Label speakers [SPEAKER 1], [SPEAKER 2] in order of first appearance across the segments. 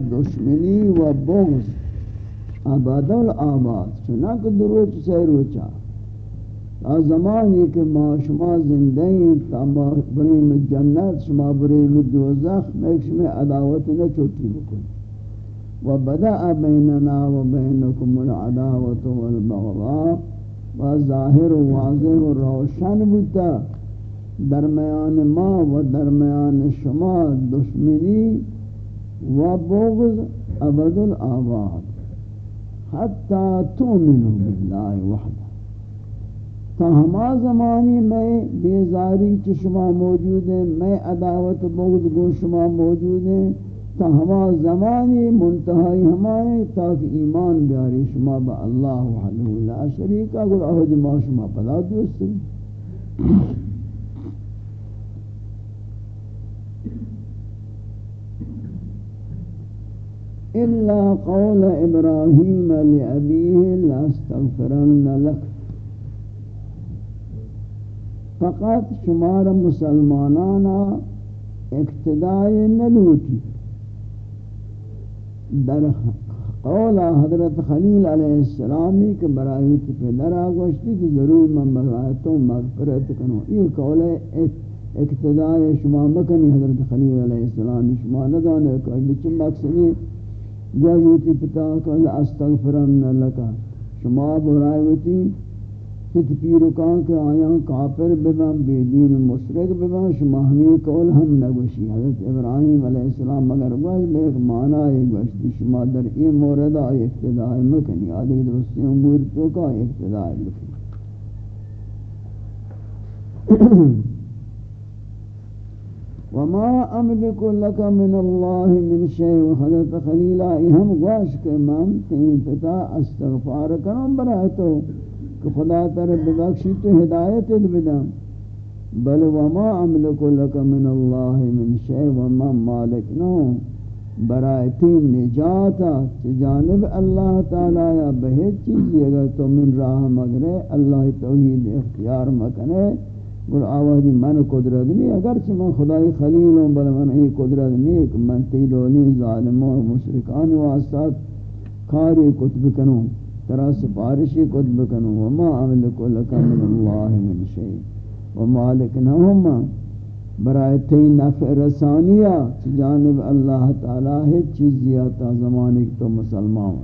[SPEAKER 1] دشمنی و بغض. ابد الآباد. چنانک دروچ سے روچا تا زمانی کہ ما شما زندہ ہیں تا ما بریم جنت، شما بریم دوزخ میکش میں عداوت نہ چھوٹی بکن. و بدأ بیننا و بینکم العداوت والبغضاء. و ظاہر و واضح و روشن بتا درمیان ما و درمیان شما دشمنی و بغض ابد الآباد. حتی تؤمنوا باللہ وحدہ تا ہما زمانی میں بیزاری چی شما موجود ہیں، میں عداوت بغض گو شما موجود ہیں، تا ہما زمانی منتہائی ہمارے تاکہ ایمان بیاری شما با اللہ وحدہ لا شریکہ گل اہد ما شما پدا دوست إلا قول إبراهيم لأبيه لاستغفرن لك. فقط شمار مسلمانانا اقتداء نلوٹی در قول حضرت خلیل علیہ السلامی کے برایت پدر آگوشتی کہ ضرور من برایتوں مغفرت کنو. یہ قول اقتداء شما مکنی حضرت خلیل علیہ السلامی. شما ندانے کہ بچن مقصدی گوشتی پتا کہ استغفرن لکا. شما برایتی ست پیرکان کے آیاں کافر ببن بے دین مشرک ببن، شما ہمیں قول ہم نگوشی. حضرت ابراہیم علیہ السلام مگر گوش میں ایک معنی ہے گوشتی، شما در این موردہ اقتداء مکنی آدھے درستی امور تو کا اقتداء مکنی وما املك لك من الله من شيء. حضرت خلیلہ ہم گوش کے من تین پتا استغفار کروں برای تو، کہ خدا تر ببخشی تو ہدایت بدم بل وما املک لک من اللہ من شیء وما مالک نو برائے نجات جانب اللہ تعالی یا بہت چیزی اگر تو من راہ مگرے، اللہ توحید اختیار مکنے. گر آوازی من قدرت نہیں اگرچہ من خدای خلیل ہوں بل من ای قدرت نہیں کہ من تیلونی ظالموں مشرکان واسطات کاری کتب کنوں ترا سفارشی کت بکنو وما عملکو لکا من اللہ من شئی وما ومالک نہما برای تی نفع رسانیہ جانب اللہ تعالی ہے چیزی آتا زمانے تو مسلمان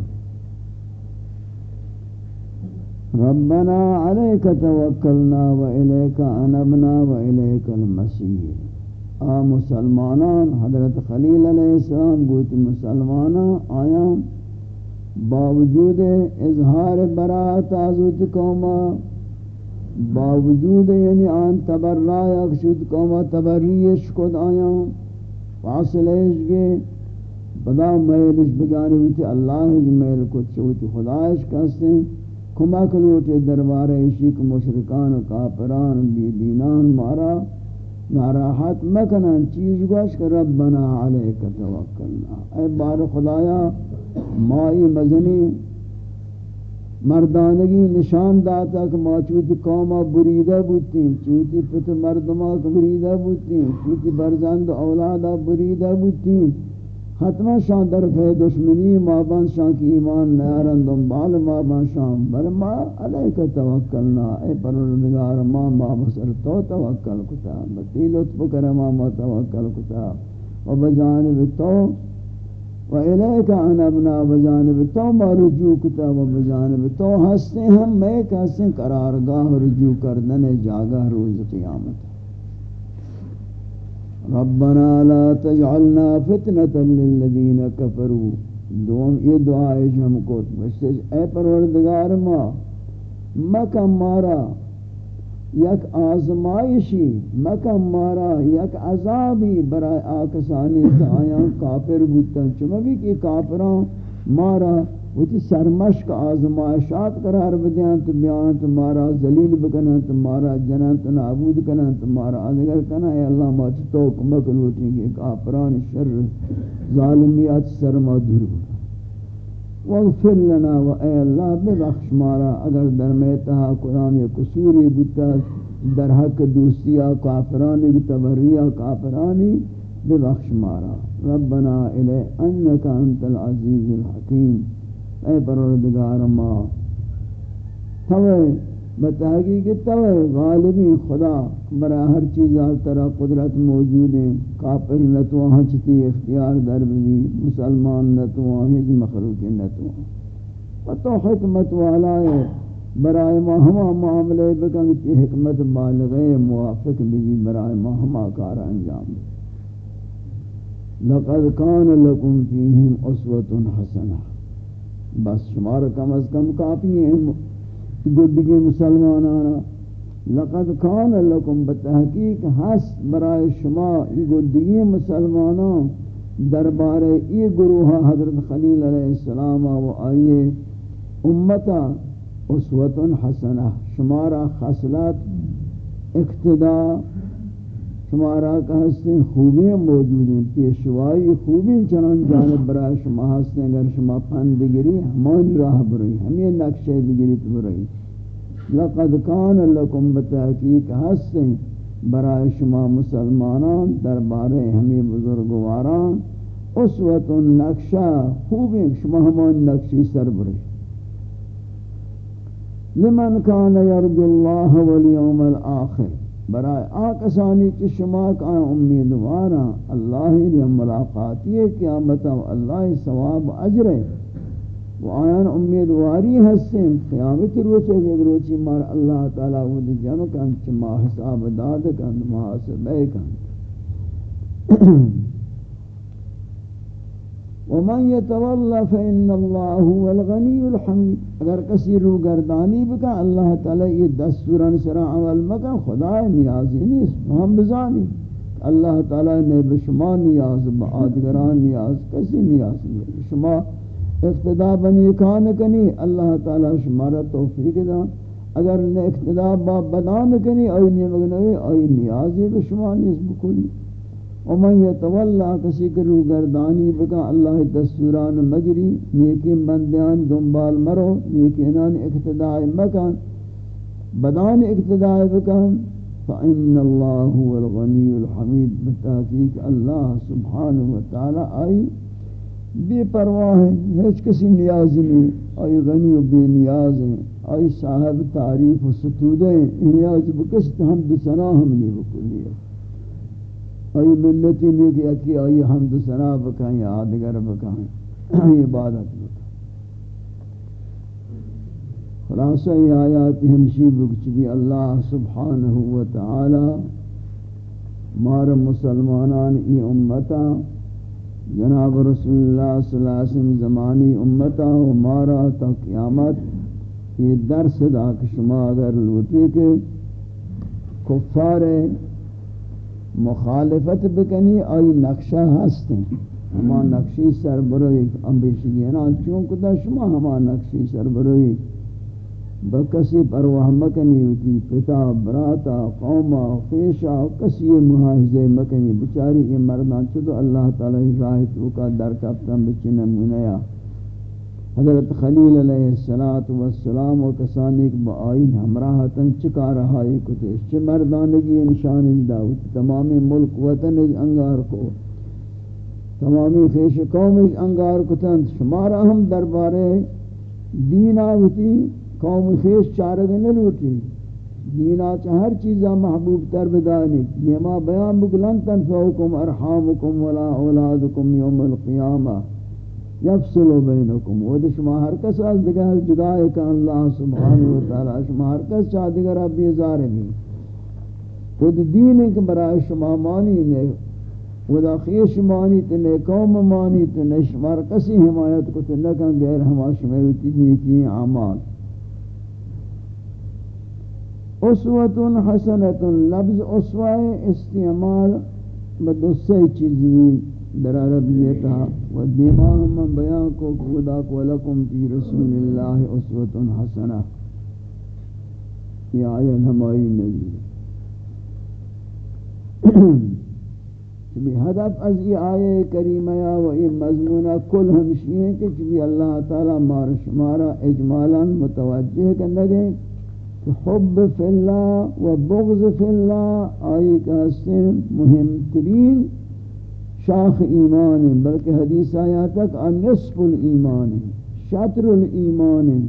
[SPEAKER 1] ربنا علیک توکلنا و الیک انبنا و الیک المسیر آ مسلمانان، حضرت خلیل علیہ السلام گوتی مسلمانان آیاں باوجود اظہار برات آزوت قوما باوجود یعنی آن تبرا شد قوما تبریش کد آیا فاصلش گے بدا میلش بجانے ہوتی، اللہ میل کد چوتی خدایش کستے کمک لوٹے دربار عشق مشرکان کافران بی دینان مارا ناراحت مکنن، چیز گوش کہ ربنا علیک توکلنا. اے بار خدایا، مائی مزنی، مردانگی نشان داتا کہ ما چوتی قوما بریدہ بوتی چوتی پت مردما بریدہ بوتی چوتی برزند اولادا بریدہ بوتی حتما شان در فی دشمنی، ما بان شان کی ایمان نیارن دنبال ما بان شان بر ما، علیک توکلنا. اے پروردگار، ما ما بسر تو توکل کتا. بتی لطف کرم ما توکل کتا. و بجانب تو، و الیک انبنا بجانب تو ما رجوع کتا. و بجانب تو ہستے ہم میں کہستے قرارگاہ رجوع کردن جاگہ روز قیامت. ربنا لا تجعلنا فتنة للذین کفروا دوم یہ دعائے ہم کو اے پروردگار ما، مکم مارا یک آزمائشی، مکم مارا یک عذابی برای آکسانی کہ آیاں کافر بودتا چمہ بھی کہ کافران مارا وہ تی سرمشک آزمائشات قرار بدیاں، تو بیان، تو مارا ذلیل بکنن، تو مارا جنن، تو نعبود کنن، تو مارا آدھگر کنن۔ اے اللہ مات توک مکلوٹیں گے کافران شر ظالمیات سرما دور بکن۔ واغفر لنا و اے اللہ، ببخش مارا، اگر در میتہا قرآن یا قصوری بتا در حق دوستیا کافرانی تبریہ کافرانی، ببخش مارا۔ ربنا الے انکا انت العزیز الحکیم۔ اے پروردگار ما، توے بتحقیق توے غالبی خدا برا ہر چیز ترا قدرت موجود ہے کافر نتو ہنچتی اختیار در بھی، مسلمان نتو ہنچ مخلوق نتو و تو حکمت والا ہے، برائے ما ہما معاملے بکن کی حکمت بالغے موافق بھی، برائے ما ہما کار انجام دے لقد کان لکم فیہم اسوت حسنہ۔ بس شمار کم از کم کافی ہیں۔ گڈگی مسلمانانا، لقد کان لکم بتحقیق حس برائے شما ای گڈگی مسلمانان دربار ای گروہ حضرت خلیل علیہ السلام و آئیے۔ امتا اسوت حسنہ، شمارا خصلت، اقتدا شمارا کا ہستے خوبیاں موجود ہیں پیشوائی خوبی چنان جانب برای شما ہستے اگر شما پندگری ہمان راہ برئی ہمیں نقشہ بگری تو برئی لقد کان لکم بتحقیق ہستے برای شما مسلمانان دربارے ہمیں بزرگواران اسوت نقشہ خوبی شما ہمان نقشی سر برئی لمن کان یرجو اللہ والیوم الاخر برائے آکسانی کی شما کا امیدوارا اللہ نے ملاقاتی قیامت مطلب اللہ ثواب اجر و آیان امیدواری ہستیں قیامت روچے دیکھ روچی مار اللہ تعالیٰ وہ دی جنو کن، چما حساب داد کن محاسبے کن۔ ومن يتولى فإن الله هو الغني الحميد. اگر کسی رو گردانی بکا، اللہ تعالی یہ دستوران سرا عمل مکا خدا نیازی نیست ہم بزانی. اللہ تعالی نے بشما نیاز آدگران نیاز، کسی نیاز نہیں شما اقتدا بنی کان کنی، اللہ تعالی شمارا توفیق دا. اگر نے اقتدا با بدان کنی اوی نیمگنوی اوی نیازی بشما نیز بکلی. ومن يتولى کسی کے رو گردانی بکا اللہ دستوران مگری نیکی بندیان دنبال مرو نیکی انان اقتداء مکان بدان اقتداء بکان فإن الله هو الغني الحميد بتحقیق اللہ سبحانہ وتعالی آئی بے پرواہ ہے ہیچ کسی نیاز نہیں، آئی غنی و بے نیاز ہیں، آئی صاحب تعریف و ستودیں نیاز بکست ہم دسنا ہم نہیں بکلی ہے آئی ملتی نہیں کہ اکی آئی حمد سنا بکائیں یا آدگر بکائیں عبادت بکائیں خلاصہ یہ آیات ہمشی بکچ بھی اللہ سبحانہ وتعالی مار مسلمانان ای امتا، جناب رسول اللہ صلی اللہ علیہ وسلم زمانی امتا و مارا تا قیامت، یہ درس دا کہ شما اگر لوٹی کے کفار مخالفت بکنی، آئی نقشہ ہستیں ہما نقشی سر بروئی. امبیشگی نا چونکہ دا شما ہما نقشی سر بروئی. بکسی پرواہ مکنی ہوتی پتا، براتا، قوما، خیشا، کسی محاہزے مکنی. بچاری یہ مردان چھو اللہ تعالی راہ تو در کفتن بچی نمونیا؟ حضرت خلیل علیہ السلام والسلام و کسانی کہ بآئین ہمراہتاً چکا رہا ہے کتش چھ مردانگی انشان داوت تمامی ملک وطن انگار کو، تمامی خیش قوم انگار کتن شمارا ہم دربارے دین آوتی، قوم خیش چارگ نلوٹی دینا چا ہر چیزا محبوب تر بدانی، نیما بیان بکلن تن تنفعکم ارحامکم ولا اولادکم یوم القیامہ۔ یفصل بینکم. و شما ہر کس از دیگر جدا ہے کہ اللہ سبحانہ و تعالی شما ہر کس چاہ دیگر اب بیزار بھی خود دین ایک برای شما مانی نے خدا خیش مانی تے قوم مانی تے شما کسی حمایت کو تے نکن غیر ہما شما کی کی اعمال. اسوۃ حسنۃ، لفظ اسوہ استعمال بدو بدوسے چیزیں در عربیتا و دیمان من بیان کو خدا کو لکم فی رسول اللہ اسوت حسنہ. یہ آیت ہماری نبی چبی ہدف از یہ آیہ کریمہ یا و یہ مضمونہ کل ہمشی ہیں کہ چبی اللہ تعالی مار شمارا اجمالا متوجہ کرنے گئے کہ حب فی اللہ و بغض فی اللہ آئی کا مهم ترین شاخ ایمان بلکہ حدیث آیا تک نصف الایمان شطر الایمان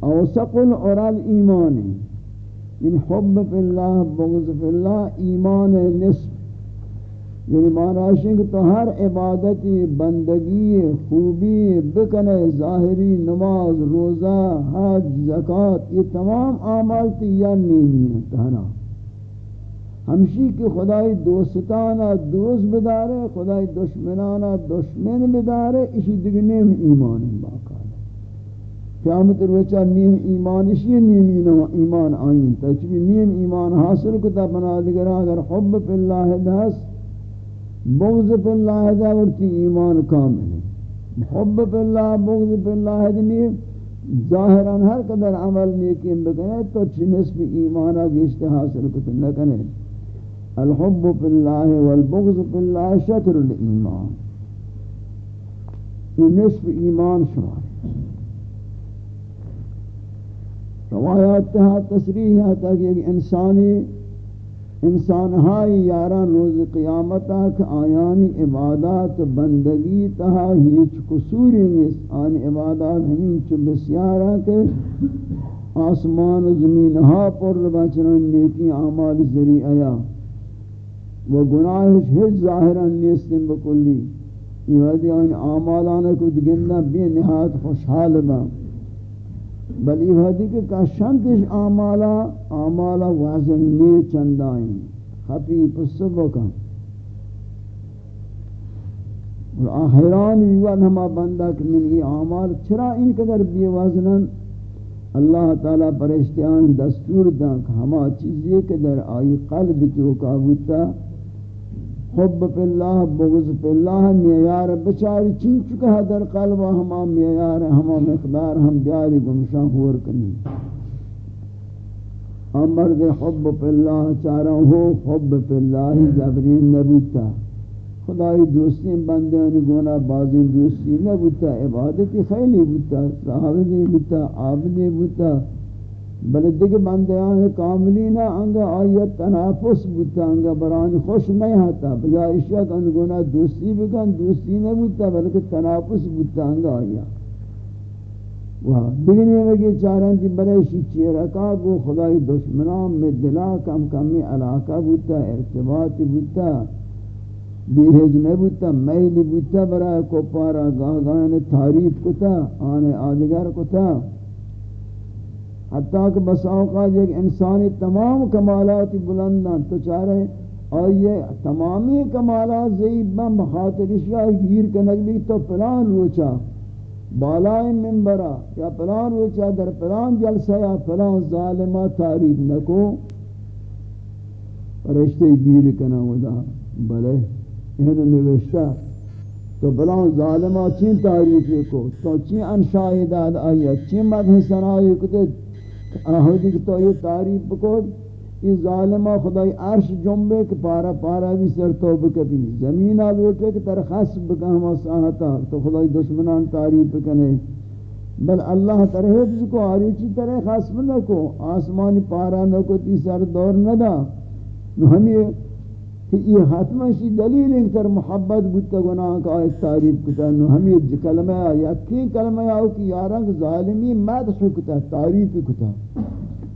[SPEAKER 1] اوسق العرال ایمان ان حب فی اللہ، بغض فی اللہ، ایمان نصف. یعنی معنی کہ تو ہر عبادتی بندگی خوبی بکنے ظاہری نماز، روزہ، حج زکاة یہ تمام اعمال تیار نیمی ہیں تہنا ہمشی کی خدای دوستانا دوست بدارے، خدای دشمنانا دشمن بدارے، اسی دیکھ نیم ایمان باقا قیامت روچہ نیم ایمان اسی نیم ایمان آئین۔ تجبی نیم ایمان حاصل کتا، بنا دیگر اگر حب پی اللہ دست، بغض پہ اللہ دا ورتی ایمان کامل ہے۔ محب پہ اللہ، بغض پہ اللہ دنی ظاہران ہر قدر عمل نیکیم بکنے، تو چنس بھی ایمانا گیشت حاصل کتن نکنے۔ الحب پہ اللہ والبغض پہ اللہ شتر الایمان یہ نصف ایمان شمار روایات تہا تصریح ہے تاکہ انسانی انسان ہائی یاران روز قیامت تک آیانی عبادات بندگی تہا ہیچ قصوری نیست. آن عبادات ہمیں چو بسیارا کے آسمان و زمین ہا پر بچنان نیکی اعمال ذریعہ و گناہش ہیچ ظاہران نیستن بکلی یہ وقتی آن اعمالانا کو دگندہ بے نہایت خوشحال با بل یہ حدی کہ کشنتش آمالا آمالا وزن نی چندائیں خفیف سبکا اور آخران یوان ہما بندہ کہ من ای آمال چرا ان قدر بی وزنن؟ اللہ تعالی پرشتیان دستور دن کہ ہما چیزی قدر آئی قلب چوکا ہوتا حب پہ اللہ، بغض پہ اللہ میار بچاری چین چکا ہے در قلب ہما میار ہما مقدار، ہم بیاری گمشان ہور کنی۔ امر دے حب پہ اللہ چارا ہو، حب پہ اللہ جبرین نبوتا۔ خدای دوستی بندے ان گونا بازی دوستی نبوتا، عبادتی خیلی بوتا، صحابی بوتا، عابدی بوتا۔ بل دیگه بندیان کاملین انگا آیت تنافس بودتا انگا برانی خوش نہیں ہاتا بجا اشیاء انگونا دوستی بکن، دوستی نہیں بودتا بلکہ تنافس بودتا انگا آیا. وہاں دیگنی میں چارن جی بلے شیچی رکا گو، خدای دشمنان میں دلا کم کمی علاقہ بودتا ارتباط بودتا بیہج نہیں بودتا میل بودتا برای کو پارا گاہ گاہ تعریف کتا آنے آدگر کتا. حتیٰ کہ بس اوقات ایک انسانی تمام کمالات بلندان تو چاہ رہے اور یہ تمامی کمالات زیب بم بخاطر اشیاء گیر کنک بھی تو پلان روچا، بالائے منبرہ یا پلان روچا در پلان جلسہ، یا پلان ظالمہ تعریف نکو پرشتے گیر کنا ودا بلے، انہوں نوشتا تو پلان ظالمہ چین تعریف کو، تو چین انشائی داد آیا چین مدہ سنائی کتے آہودی جی کہ تو یہ تعریف بکود یہ ظالمہ خدای عرش جنبے کہ پارا پارا بھی سر توب کبھی زمین آلوٹے کہ ترخص بکا ہما ساہتا تو خدای دشمنان تعریف بکنے۔ بل اللہ ترحفظ کو آریچی طرح خصب نہ کو آسمانی پارا نہ کو تی سر دور نہ دا نو ہمیں کہ یہ حتمہ شی دلیل ایک تر محبت بودتا گناہ کا آیت تعریف کتا نو ہمیں کلمہ آیا، یقین کلمہ آیا کہ یاران ظالمی مدح کتا تعریف کتا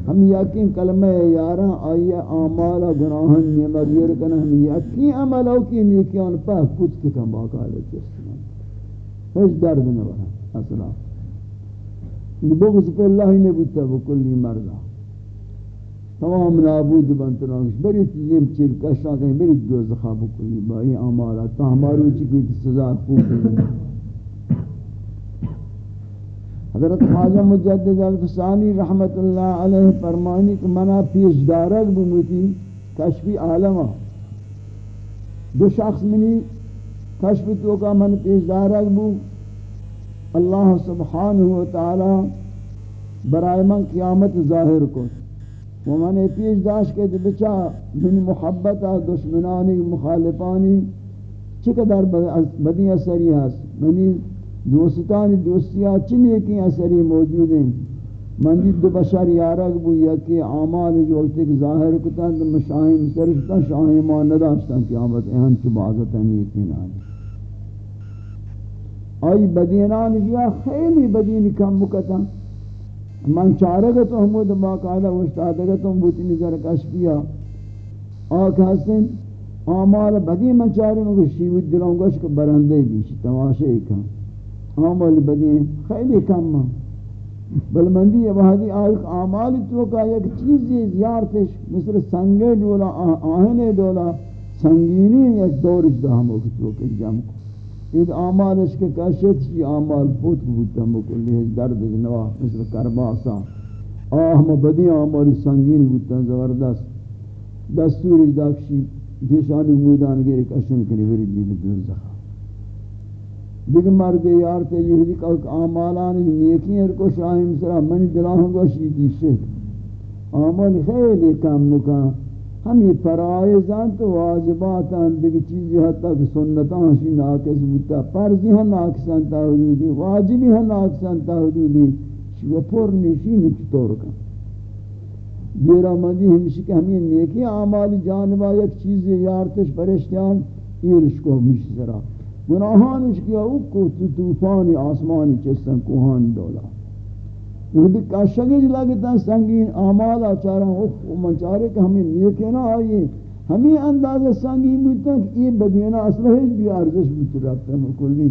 [SPEAKER 1] ہم یقین کلمہ یاران آیا آمالا گناہن نیمہ دیر کنا، ہم یقین عمل ہو کی نیکیان پاک کچھ کتا باقا علیہ جسمان ہیچ درد نہ بڑا اصلا بغض پہ اللہ ہی نے بودتا بکلی مردہ تمام نابود بنترانش بری تلیم چیر کشان کہیں بری دوز خواب کلی با یہ عمالا تا ہمارو چی کوئی سزا خوب ہے حضرت خواجہ مجدد الفسانی رحمت اللہ علیہ فرمانی کہ منا پیش دارک بموتی کشفی عالمہ دو شخص منی کشف تو کا من پیش دارک بو. اللہ سبحانہ وتعالی برائے من قیامت ظاہر کو و من پیش داشت که بچا من محبت دشمنانی، مخالفانی. چقدر بدی اثری هست منی یعنی دوستانی دوستیا چنی کی اثری موجود ہیں؟ من دید دو بشر یارک بو، یکی عامال جو وقت ایک ظاہر کتا تو مشاہیم سرکتا شاہیم آن نداشتا قیامت اہم چو بازتا نیتین آنی آئی بدینان گیا خیلی بدین کم بکتا من چارگا تو حمود باقاعدہ وشتادگا تو بوتی نظر کشفیا. آکھ حسن آمال بدی من چاری مگو شیوید دلوں گوش کو برندے بیشی تماشے کم. آمال بدی خیلی کم من. بل مندی یہ آئیک آمال تو کا یک چیزی زیارتش مثل سنگے دولا آہنے دولا، سنگینی یک دورش دا ہم تو کہ جم کو یہ آمالش کے کشت چی آمال پوت بودتا ہم کلی درد جنوا مثل کرباسا آہ بدی آمالی سنگین بودتا زبردست دستور داکشی دیشانی بودان گیر کشن کنی ورید دی بدون زخم دیگر مرد یار تے یہودی کا اعمالان نیکی ہر کو شاہم سرا من دلاں گوشی دیشے اعمال خیلی کم مکان ہم یہ فرائضان تو واجباتان دیگر چیزی حتی کہ سنتان شی ناقص بودتا فرضی ہم ناقصان تا حدودی واجبی ہم ناقصان تا حدودی شو پر نیشی نچطور کن دیرہ مندی ہمشی کہ ہمیں نیکی اعمال جانبا یک چیزی یارتش پرشتیان ایرش کو ہمشی سرا۔ گناہانش کیا، او کو طوفانی آسمانی چستن کوہان دولا یہودی کاشگج جی لگتا سنگین آمالا چارا اوہ منچارے کہ ہمیں نیکے نہ آئیے۔ ہمیں اندازہ سنگین بودتا کہ یہ بدینا اصلا ہیچ بھی ارزش بودتا رابطہ مکلی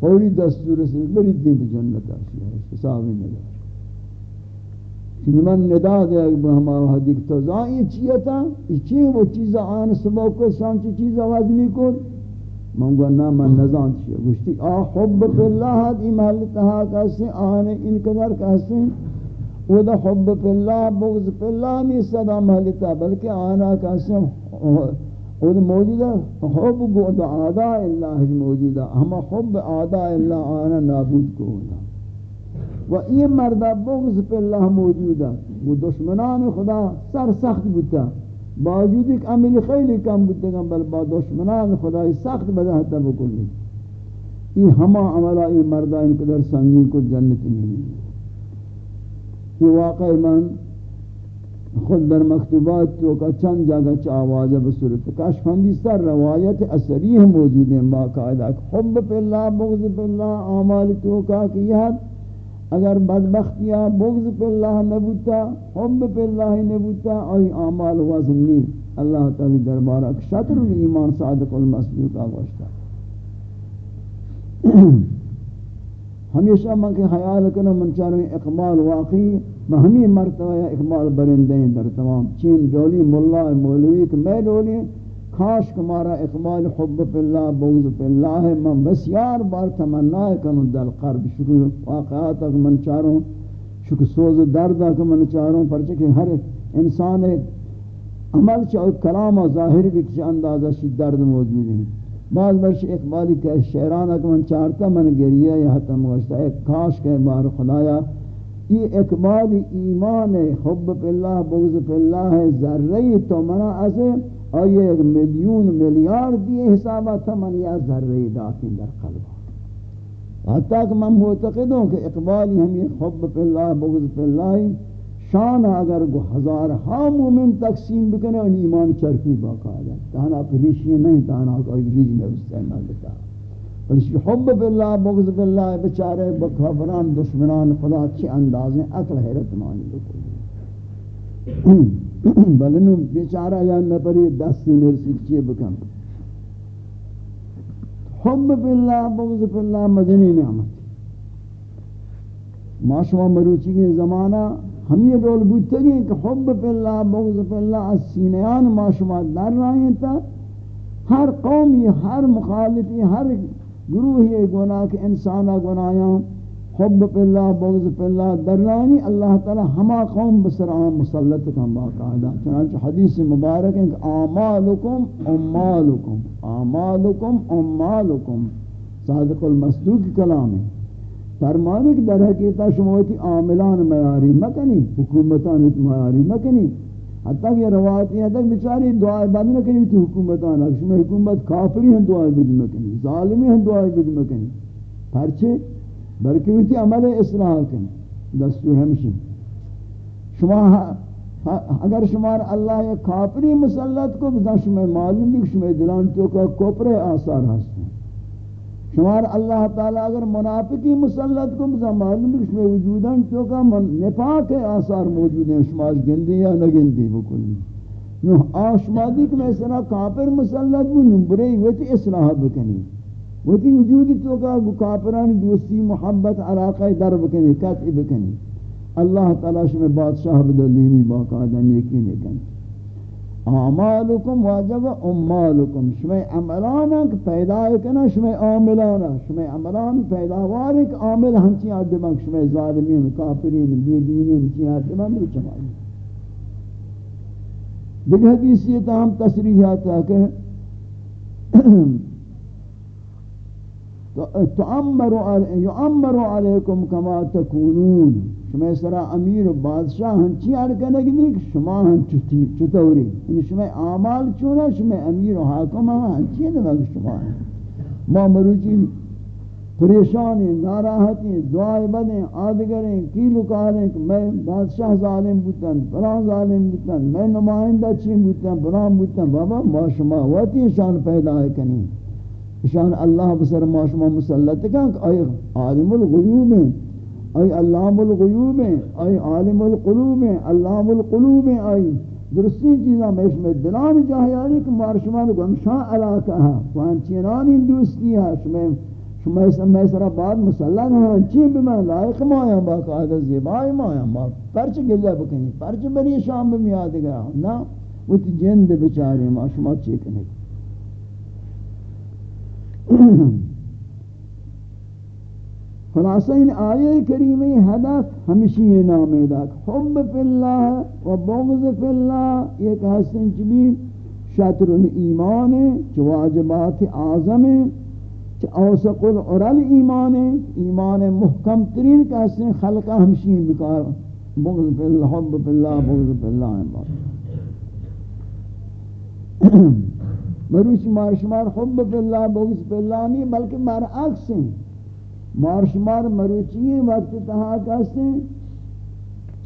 [SPEAKER 1] فوری دستور سے بری دین پہ جنت آشی ہے حسابی نگا من ندا دے اگر ہم آوہ دیکھتا زاں یہ چیئتا یہ چیئے وہ چیزا آن سبا کو سانچی چیزا وزنی کو من گو نا من نزان چیئے گوشتی. آ حب پی اللہ حد ای محل تہا کہستے آنے ان قدر کہستے او دا حب پی اللہ، بغض پی اللہ می صدا محل تہا، بلکہ آنا کہستے او دا موجودہ حب گو دا آداء اللہ موجودہ. ہما حب آداء اللہ آنا نابود کو ہونا و یہ مردہ بغض پی اللہ موجودہ. وہ دشمنان خدا سر سخت بودتا باوجود ایک عمل خیلی کم بودتا بل با دشمنان خدای سخت بدہتا بکلی یہ ہما عملہ یہ مردہ ان قدر سنگین کو جنت نہیں یہ واقع من خود در مکتوبات تو کا چند جگہ چاواجہ بصورت کاش فندی سر روایت اثری موجود ہیں باقاعدہ حب پہ اللہ، بغض پہ اللہ، اعمال تو کا کہ یہ اگر بدبختیا بغض پہ اللہ نبوتا حب پہ اللہ نبوتا ای اعمال وزن نہیں اللہ تعالی دربارہ شطر ایمان صادق المصدوق آگوشتا ہمیشہ من کے خیال کرنا من چاہوں اقبال واقعی میں ہمیں مرتبہ اقبال برندیں در تمام چین جولی، ملا، مولوی کہ میں ڈولی کاش کمارا اقبال حب پی اللہ، بغض پی اللہ من بسیار بار تمنا کنو دل قرب شکر، واقعات اگر من چاروں، شکر سوز درد اگر من چاروں، پرچہ کہ ہر انسان عمل چاہو کلام و ظاہر بھی کچھ اندازہ شی درد موجود ہیں بعض برش اقبالی کہ شیران اگر من چارتا من گریہ یا حتی موشتا ہے کاش کہ بار خدایا، یہ اقبال ایمان حب پی اللہ، بغض پی اللہ ذرہی تو منا اسے آئیے ایک ملیون ملیار دیئے حسابہ تھا من یا ذرہی داتی در قلبہ حتیٰ کہ میں معتقد ہوں کہ اقبالی ہمیں حب پہ اللہ، بغض پہ اللہ شان اگر گو ہزار ہاں مومن تقسیم بکنے ان ایمان چرکی باقا جائے۔ تانا پریشی نہیں، تانا کوئی ریج میں اس سے استعمال بتا اس حب باللہ بغض باللہ بچارے بخبران دشمنان، خدا اچھے اندازیں، عقل حیرت مانی بکل بلنو بیچارہ یا نپری دستی نرسی چیئے بکن؟ حب باللہ، بغض باللہ، مدنی نعمت۔ ما شما مروچی کے زمانہ، ہم یہ دول بودتے گئے کہ حب باللہ، بغض باللہ، از سینیان ما شما در رہے ہیں تا۔ ہر قومی ہر مخالفی، ہر گروہی گناہ کے انسانہ گناہیاں۔ حب پہ اللہ، بغض پہ اللہ، درانی اللہ تعالی ہما قوم بسر آم مسلط کم باقاعدہ۔ چنانچہ حدیث مبارک ہے کہ آمالکم امالکم آمالکم امالکم۔ صادق المصدوق کلام ہے۔ فرمانے کہ در حقیقتہ شموتی عاملان میاری مکنی، حکومتان میاری مکنی۔ حتیٰ کہ یہ روایتی ہے تک بچاری دعائی بند نہ کنی تو حکومتان۔ شما حکومت کافری ہیں دعائی بند مکنی ظالمی ہیں دعائی بند مکنی پرچے بلکہ وہ عمل اصلاح کریں، دستور ہمشی شما اگر شمار اللہ یہ کافری مسلط کو بتا شما معلوم بھی، شما دلان تو کا کوپرے آثار ہستے شمار اللہ تعالی اگر منافقی مسلط کو بتا معلوم بھی، شما وجودان تو کا نفاق آثار موجود ہیں، شما گندی یا نہ گندی بکلی نو آشمادی کہ میں سنا کافر مسلط بھی نمبرے ویتی اصلاح بکنی۔ ویتی وجود تو کا کافران دوستی محبت علاقہ در بکنی قطع بکنی. اللہ تعالی شما بادشاہ بدلینی، باقاعدہ نیکی نکن اعمالکم واجب امالکم. شما عملانا پیدا کنا شما عاملانا شما عملان پیداوار ایک عامل ہنچی آدمک شما ظالمین، کافرین، بیدینین ہنچی آدمک بچمائی دیکھ حدیثیت ہم تصریحات ہے کہ تعمر علیکم کما تکونون شما سرا امیر و بادشاہ ہنچی ارکنے کی بھی شما ہن چطوری؟ یعنی شما اعمال چونا شما امیر و حاکم ہنچی نمک شما ما مروچی پریشان ہیں، ناراحت ہیں، دعائیں بدیں آدگر ہیں کیلو کار ہیں، کہ میں بادشاہ ظالم بوتن بلان ظالم بوتن میں نمائندہ چین بوتن بلان بوتن بابا، ما شما واتی شان پیدا ہے کنی؟ شان اللہ بسر ما شما مسلط کن کہ آئی عالم الغیوب ہیں ای علام الغیوب ہیں ای عالم القلوب ہیں، علام القلوب ہیں ای درستی چیزاں میں اس میں دلان جاہیاری کہ مارشمان کو ہمشان علاقہ ہے وہاں چینانی دوستی ہے شمیں شمیں سرا بعد مسلح ہے چین بھی میں لائق مایا باقاعدہ زیبائی مایا ما پرچ گلیا بکنی، پرچ بری شام میں یاد گیا نا وہ تی جند بچاری ما شما چیکنے خلاصہ ان آیے کریمی ہدف ہمشی یہ نام دا حب فی اللہ و بغض فی اللہ. یہ کہ حسن چبی شطر الایمان چو واجبات اعظم چو اوسق العرل ایمان ایمان محکم ترین کہ حسن خلقہ ہمشی بکار. بغض فی اللہ، حب فی اللہ، بغض فی اللہ. مروش مارشمار حب فی اللہ بغض فی اللہ نہیں بلکہ مارعکس ہیں۔ مارشمار مروچی وقت تہا کسے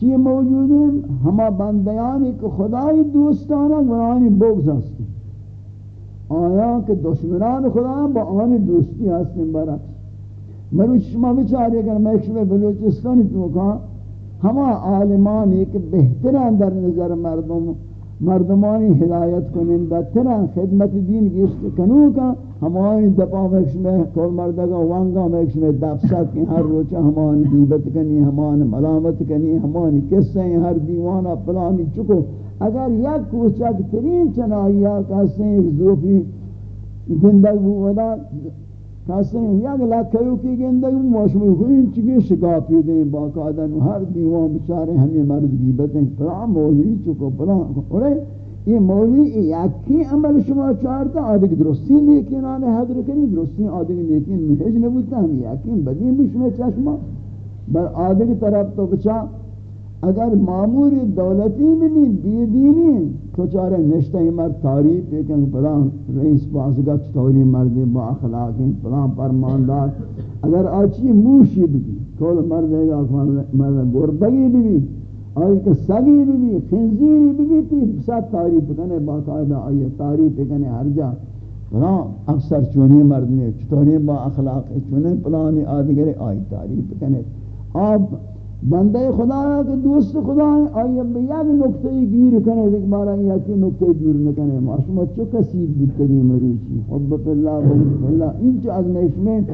[SPEAKER 1] چی موجود ہیں؟ ہما بندیانی کہ خدای دوستانا ورانی بغض ہستے آیا کہ دشمنان خدا با آنی دوستی ہستے برعکس مروچ شما بچاری اگر میں بلوچستانی تو کہا ہما عالمان ایک بہترین در نظر مردم۔ مردمانی ہدایت کنندہ تران خدمت دین گشت کنو کا ہمانی دپا مکش میں کول مردگا وانگا مکش میں دفسا کی ہر روچہ ہمانی دیبت کنی، ہمانی ملامت کنی، ہمانی قصہ ہر دیوانا پلانی چکو. اگر یک کوچک ترین چنائی کہتے ایک زوفی گندگ بودا کہتے یک لکھیو کی گندگ موشمی ہوئی چکی شکافی دیں باقاعدہ ہر دیوان بچارے ہمیں مرد دیبت ہیں پلان مولی چکو پلان اور یہ مولوی یکی عمل شما چارتا آدھگ درستی لیکن آنے حضر کنی درستی آدھگ لیکن محج نبوتا ہم یکی بدین بھی شما چشما بل آدھگ طرف تو بچا اگر معموری دولتی میں بھی بیدینی تو چارے نشتہ مرد تعریف لیکن پلان رئیس پاسگا چطوری مرد با اخلاقی پلان پرماندار اگر آچی موشی بھی کول مرد ہے گا مرد گربگی بھی آئی کہ سگی بھی خنزیری بھی بھی، تی ساتھ تعریف کنے، باقاعدہ آئی تعریف کنے ہر جا۔ ہاں اکثر چونی مرد میں چطوری با اخلاق چونی پلانی آدھگرے آئی تعریف کنے۔ آپ بنده خدا که دوست خدا آیا به یک نکته گیر کنه یک بار یکی نکته دور نکنے ما شما چه کسی بودتگی مریچی حب الله و الله این خب، از نشمه؟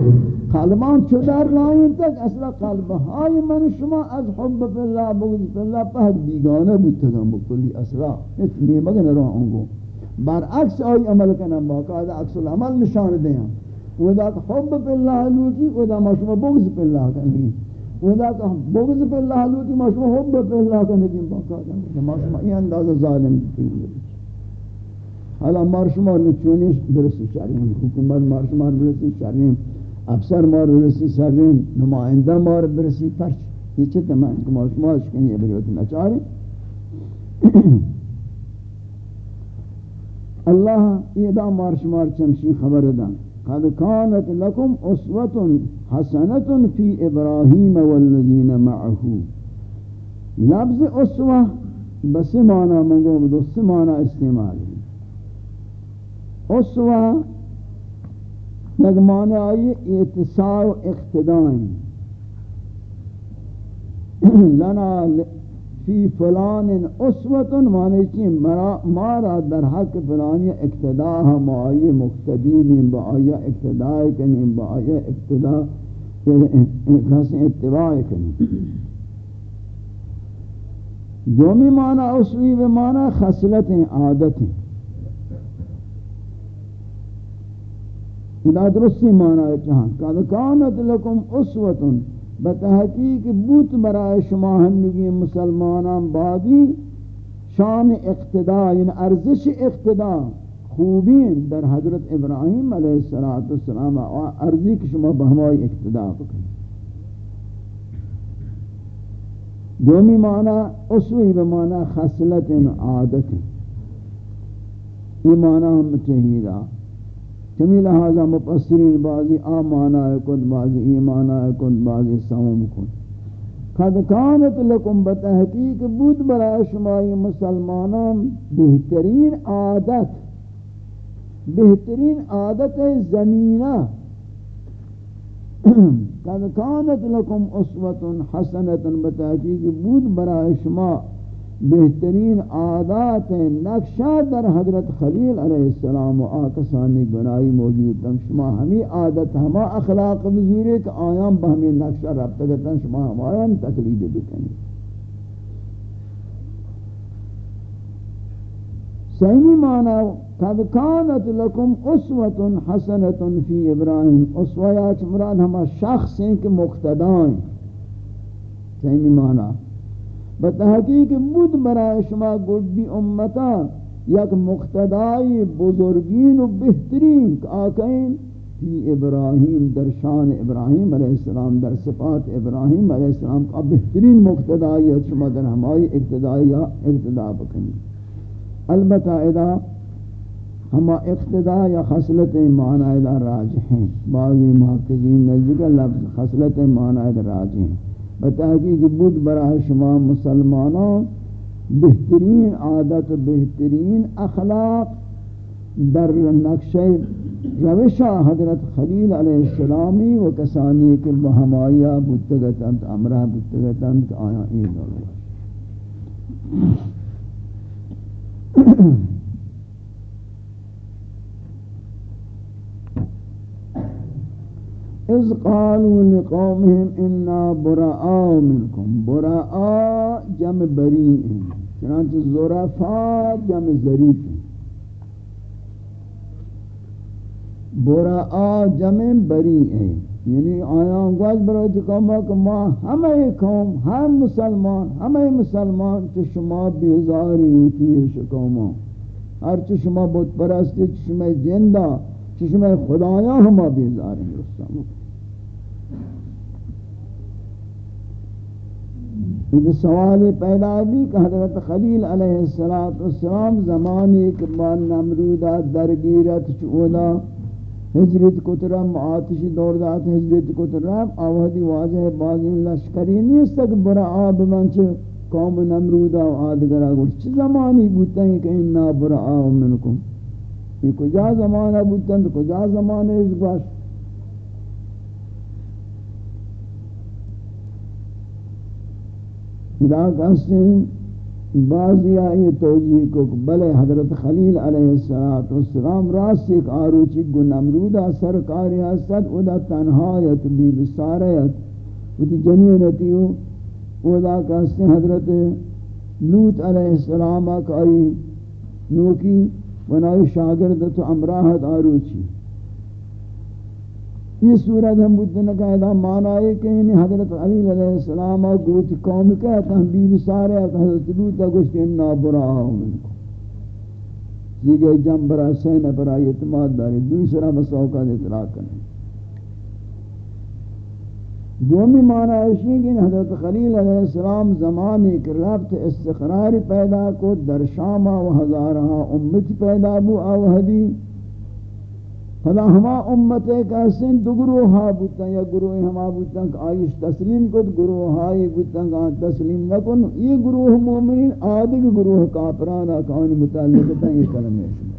[SPEAKER 1] قلبان چه در تک؟ اصلا قلبهای من شما از حب الله و الله پہت بیگانه بودتگم بکلی. اصلا هیچ نیمگن رو آنگو برعکس آئی عمل کنم باقاعده عکس العمل نشان دیا وہ دا حب خب، اللہ لوٹی وہ دا شما بغض اللہ کنی ودا کہ ہم بغض پر اللہ لو کی مشو حب پر اللہ کا نگیم پاکا جانا ما شما یہ اندازہ ظالم تھی حالا مار شما نچونیش برسی شرین حکومت مار برسی شرین افسر مار برسی شرین نمائندہ مار برسی پرچ یہ چه تمام که ما شما اشکنی بریوت نچاری اللہ یہ دا مار چمشی خبر دا قد كانت لكم أسوة حسنة في إبراهيم والذين معه. لفظ أسوة بس معنی منگو بدو معنی استعمال أسوة یک معنی آئی اتساع و لنا فی فلان اسوتن معنی چی؟ مارا در حق فلانی اقتداء ہم آئی مقتدی من با آئی اقتداء کنی با آئی اقتداء یعنی کسی اتباع کنی دومی معنی اسوی و معنی خسلت عادت. ادا درستی معنی چاہاں کانت لکم اسوتن بتحقیق بوت برای شما ہنگی مسلمانان بادی شان اقتداء یعنی ارزش اقتداء خوبین در حضرت ابراہیم علیہ السلام ارزی کہ شما بہمائی اقتداء بکنی دومی معنی اسوی بمعنی خسلت عادت. یہ معنی ہم چاہیے چمی لہذا مپسرین بعضی آمانا کن، بعضی ایمانا کن، بعضی سوم کن. قد کانت لکم بتحقیق بود برای شمائی مسلمانان بہترین عادت. بہترین عادت زمینہ. قد کانت لکم اسوة حسنت بتحقیق بود برای شما. بہترین عادات نقشہ در حضرت خلیل علیہ السلام و آکسانی گناہی موجود تن شما ہمیں عادت، ہما اخلاق بزوری کہ آیام بہمی نقشہ رب تکتن شما ہمایان تقلید بکنی سہمی معنی، قد کانت لکم اسوة حسنت فی ابراہیم. اسویات مراد ہما شخص ہیں کہ مقتدائیں سہمی معنی بتحقیق بود برای شما گردی امتا یک مقتدائی بزرگین و بہترین آقائن فی ابراہیم در شان ابراہیم علیہ السلام، در صفات ابراہیم علیہ السلام کا بہترین مقتدائی شما در ہمائی اقتدائی اقتداء بکنی البتہ ادا ہما اقتداء یا خصلت معنی راج ہیں بعضی محققین نزدیک لفظ خصلت معنی راج ہیں بتحقیق بود برای شما مسلمانوں بہترین عادت بہترین اخلاق در نقش روشہ حضرت خلیل علیہ السلامی و کسانی کے بہمایہ بتگتند امرہ بتگتند آیا این دولار اذ قالوا لقومهم انا براء منكم. براء جمع بريء. چنانچہ زرفا جمع ظریف براء جمع بری ہے یعنی آیاں گوش برای قوم کہ ما ہمیں قوم، ہم مسلمان ہمیں مسلمان چو شما بیزاری ہوتی ہے شکوما. ہر چو شما بود پرستی چو شما جندہ چو شما خدایاں ہما بیزاری رستا یہ سوال پیدا بھی کہ حضرت خلیل علیہ السلام زمانی کے بعد نمرودہ درگیرت چودا ہجرت کترم آتش دور دات ہجرت کترم آوہدی واضح بازی لشکری نیست تک برا آب منچ قوم نمرودہ و آدگرہ گوش چی زمانی بودتا ہے کہ انہا برا آب منکم۔ یہ کجا زمانہ بودتا ہے کجا زمانہ اس گوش؟ ادا کہتے بعضی آئی توجیہ کو بلے حضرت خلیل علیہ السلام راست ایک آروچی گو نمرودہ سرکاری حسد ادا تنہایت، بی بساریت ودی جنینتی ہو۔ ادا کہتے حضرت لوت علیہ السلام آئی نوکی ونائی شاگردت امراحت آروچی۔ یہ صورت ہم بدنا کا ادا مانا ہے کہ یعنی حضرت علی علیہ السلام اور گوت قوم کا تحبیب سارے حضرت لوط گوشت انا برا منکم دیگه جنب برا سین پر اعتماد داری، دوسرا مسوقہ اطلاع کریں دومی معنی ہے کہ حضرت خلیل علیہ السلام زمانے کے ربط استقرار پیدا کو، در شام و ہزارہ امت پیدا بو او حدیث فلا ہما امت ایک ایسن دو گروہ ہا بوتا یا گروہ ہما بوتا کہ آئیش تسلیم کت گروہ ہائی بوتا کہ آن تسلیم نکن۔ یہ گروہ مومنین آدھگ گروہ کافرانا کانی متعلقتا یہ کلمہ شما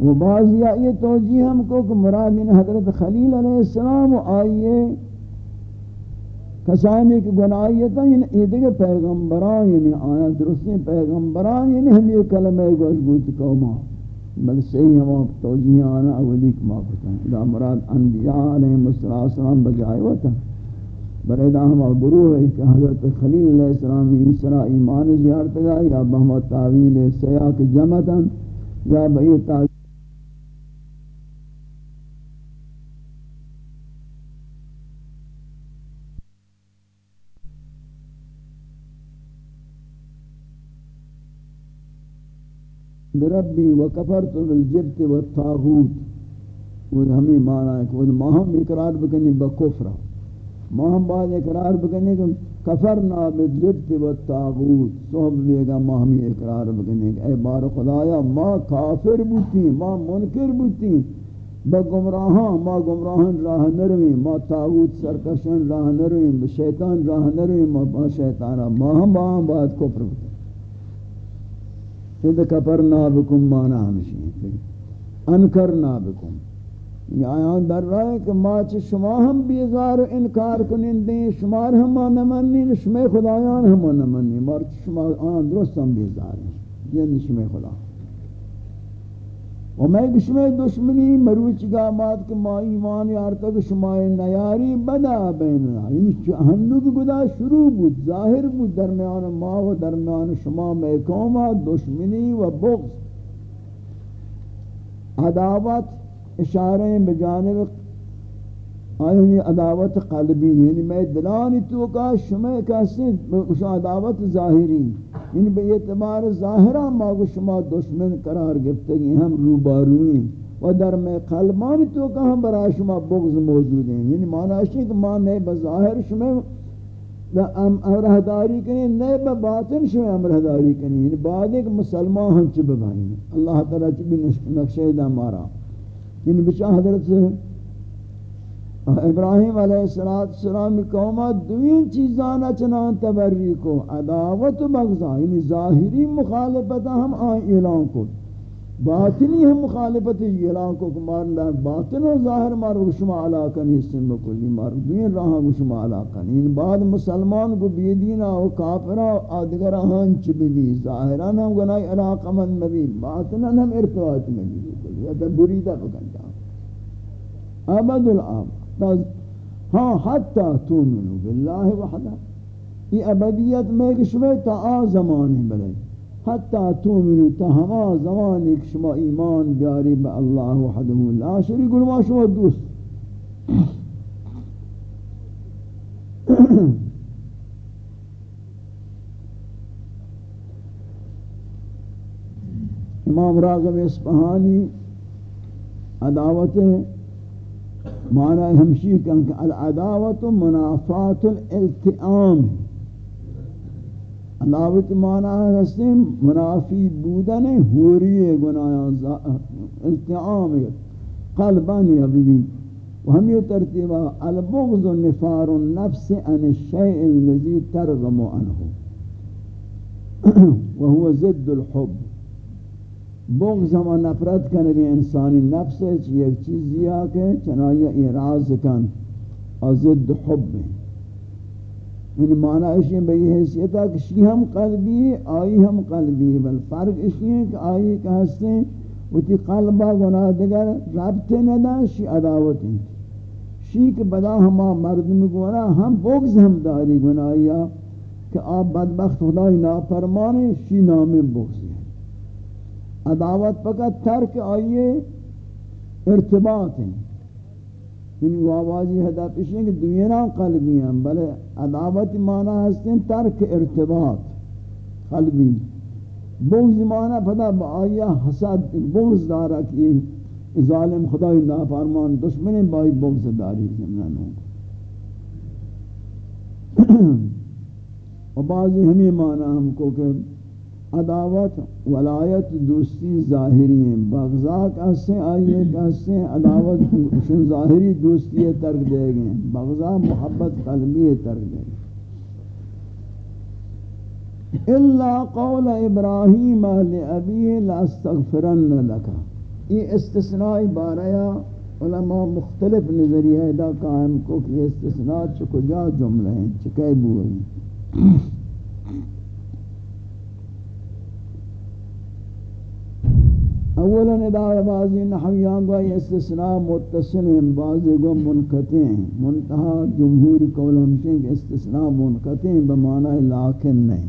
[SPEAKER 1] وہ بعض یہ توجیہ ہم کو کہ مراد ان حضرت خلیل علیہ السلام آئیے کسانی کی گناہیتا یہ دیکھ پیغمبران یعنی آیا درستی پیغمبران یعنی ہم یہ کلمہ گوش گوت قوما بل صحیح ہم آپ توجیہ آنا اولی کما کتا ہے دا مراد انبیاء علیہ السلام بجائے ہوتا برے دا ہم گروہ ہے کہ حضرت خلیل علیہ السلام عیسیٰ ایمان زیارت گا یا بہم تعویل سیاہ سیاق جمعتا یا بہی تعویل بربی و کفرت بالجبت و تاغوت وہ ہمیں معنی ہے کہ وہ ماہم اقرار بکنی بکفرہ ماہم بعد اقرار بکنی کہ کفرنا بالجبت و تاغوت صحب بیگا ماہمی اقرار بکنی کہ اے بار خدایا، ما کافر بوتی ما منکر بوتی با گمراہاں، ما گمراہاں راہ نروی ما تاغوت سرکشن راہ نروی بشیطان راہ نروی ما شیطانا. ماہم باہم بعد کفر بکنی. اذ کفرنا بکم مانا ہمشی انکرنا بکم یعنی آیان در رہا ہے کہ ما چھ شما ہم بیزار و انکار کنین دیں شما ہم نمانی شما خدایان ہم نمانی مارچ شما آن درست ہم بیزار ہیں یعنی شما خدایان و میں بشمہ دشمنی، مروچ گا مات کہ ما ایمان یار تک شمائے نیاری بدا بیننا۔ یعنی ہنوک گدا شروع بود، ظاہر بود درمیان ما و درمیان شما میں قوما دشمنی و بغض۔ عداوت اشارہ بجانب آئینی عداوت قلبی یعنی میں دلانی تو کا شما کسی شما عداوت ظاہری۔ یعنی بے اعتبار ظاہرہ ما کو شما دشمن قرار گفتے گفتگی ہم روباروی و در میں قلبانی تو کا ہم برای شما بغض موجود ہیں۔ یعنی معنی ہے کہ ما نئے بظاہر شما امرہ داری کنی، نئے بباطن شما امرہ داری کنی۔ یعنی بعد ایک مسلمان ہم چھ بگانی اللہ تعالیٰ چھ بھی نقشہ دا مارا۔ یعنی بچہ حضرت سے ابراہیم علیہ السلام سلام قومہ دوین چیزانا چنان تبری کو، عداوت و بغضا یعنی ظاہری مخالفت ہم آئیں اعلان کو۔ باطنی ہم مخالفت اعلان کو مار اللہ باطن و ظاہر مار شما علاقہ نہیں سن بکلی مار دوین راہاں کو شما علاقہ نہیں۔ یعنی بعد مسلمان کو بیدینا و کافرہ و آدگر ہنچ بھی ظاہران ہم گناہ علاقہ من نبی باطنا ہم ارتوات میں بھی۔ یہ بریدہ بکن جاؤ ابد العام ہاں حتی تومنو باللہ وحدہ یہ ابدیت میں کشمہ تا آ زمانی بلے حتی تومنو تا ہما زمانی کشمہ ایمان بیاری با اللہ وحدہ لا شریک ما شما دوست. امام راغب اسپہانی عداوت معنی ہمشی کہ العداوت منافات الالتئام عداوت معنی ہے منافی بودن ہوری گناہ التئام قلبا یا بی وهم یہ ترتیبہ البغض نفار النفس عن الشيء الذي ترغم عنه وهو ضد الحب۔ بغض ہما نفرت کنگی انسانی نفس ہے ایک چیزی آکے چنائی اعراض کن. ازد حب. یعنی معنی اشیاء بئی حیثیت ہے کہ شی ہم قلبی آئی ہم قلبی. بل فرق اشیاء ہے کہ آئی کہ ہستے ہیں وتی قلبہ گناہ دگر ربط ندا شی عداوت ہیں شی کہ بدا ہما مردم گونا ہم بغض ہم داری گناہیا کہ آپ بدبخت خدای نافرمانے شی نام بغض ہے عداوت فقط ترک آئیے ارتباط ہیں۔ یعنی وہ آوازی ہدف اس کہ دنیا قلبی ہیں، بلے عداوت معنی ہستیں ترک ارتباط، قلبی۔ بغض معنی پدا با آئیہ حسد، بغض دارا کہ ظالم خدای نافرمان دشمن بائی بغض داری زمنانوں و بعضی ہمیں معنی ہم کو کہ عداوت ولایت دوستی ظاہری ہیں بغضا کہتے ہیں آئیے کہتے ہیں عداوت شن ظاہری دوستی ترک دے گئے. بغضا محبت قلبی ترک دے گئے. الا قول ابراہیم لابیہ لاستغفرن لکا یہ استثناء باریا علماء مختلف نظریہ دا قائم کو کہ استثناء چکو جا جملہ ہیں، چکے بوئی اولا نداء بعضی نحویان کو یہ استثناء متصل ہیں بعضی کو منقطع ہیں۔ منتہا جمہور قول ہمشیں کہ استثناء منقطع ہیں بمعنی لیکن نہیں۔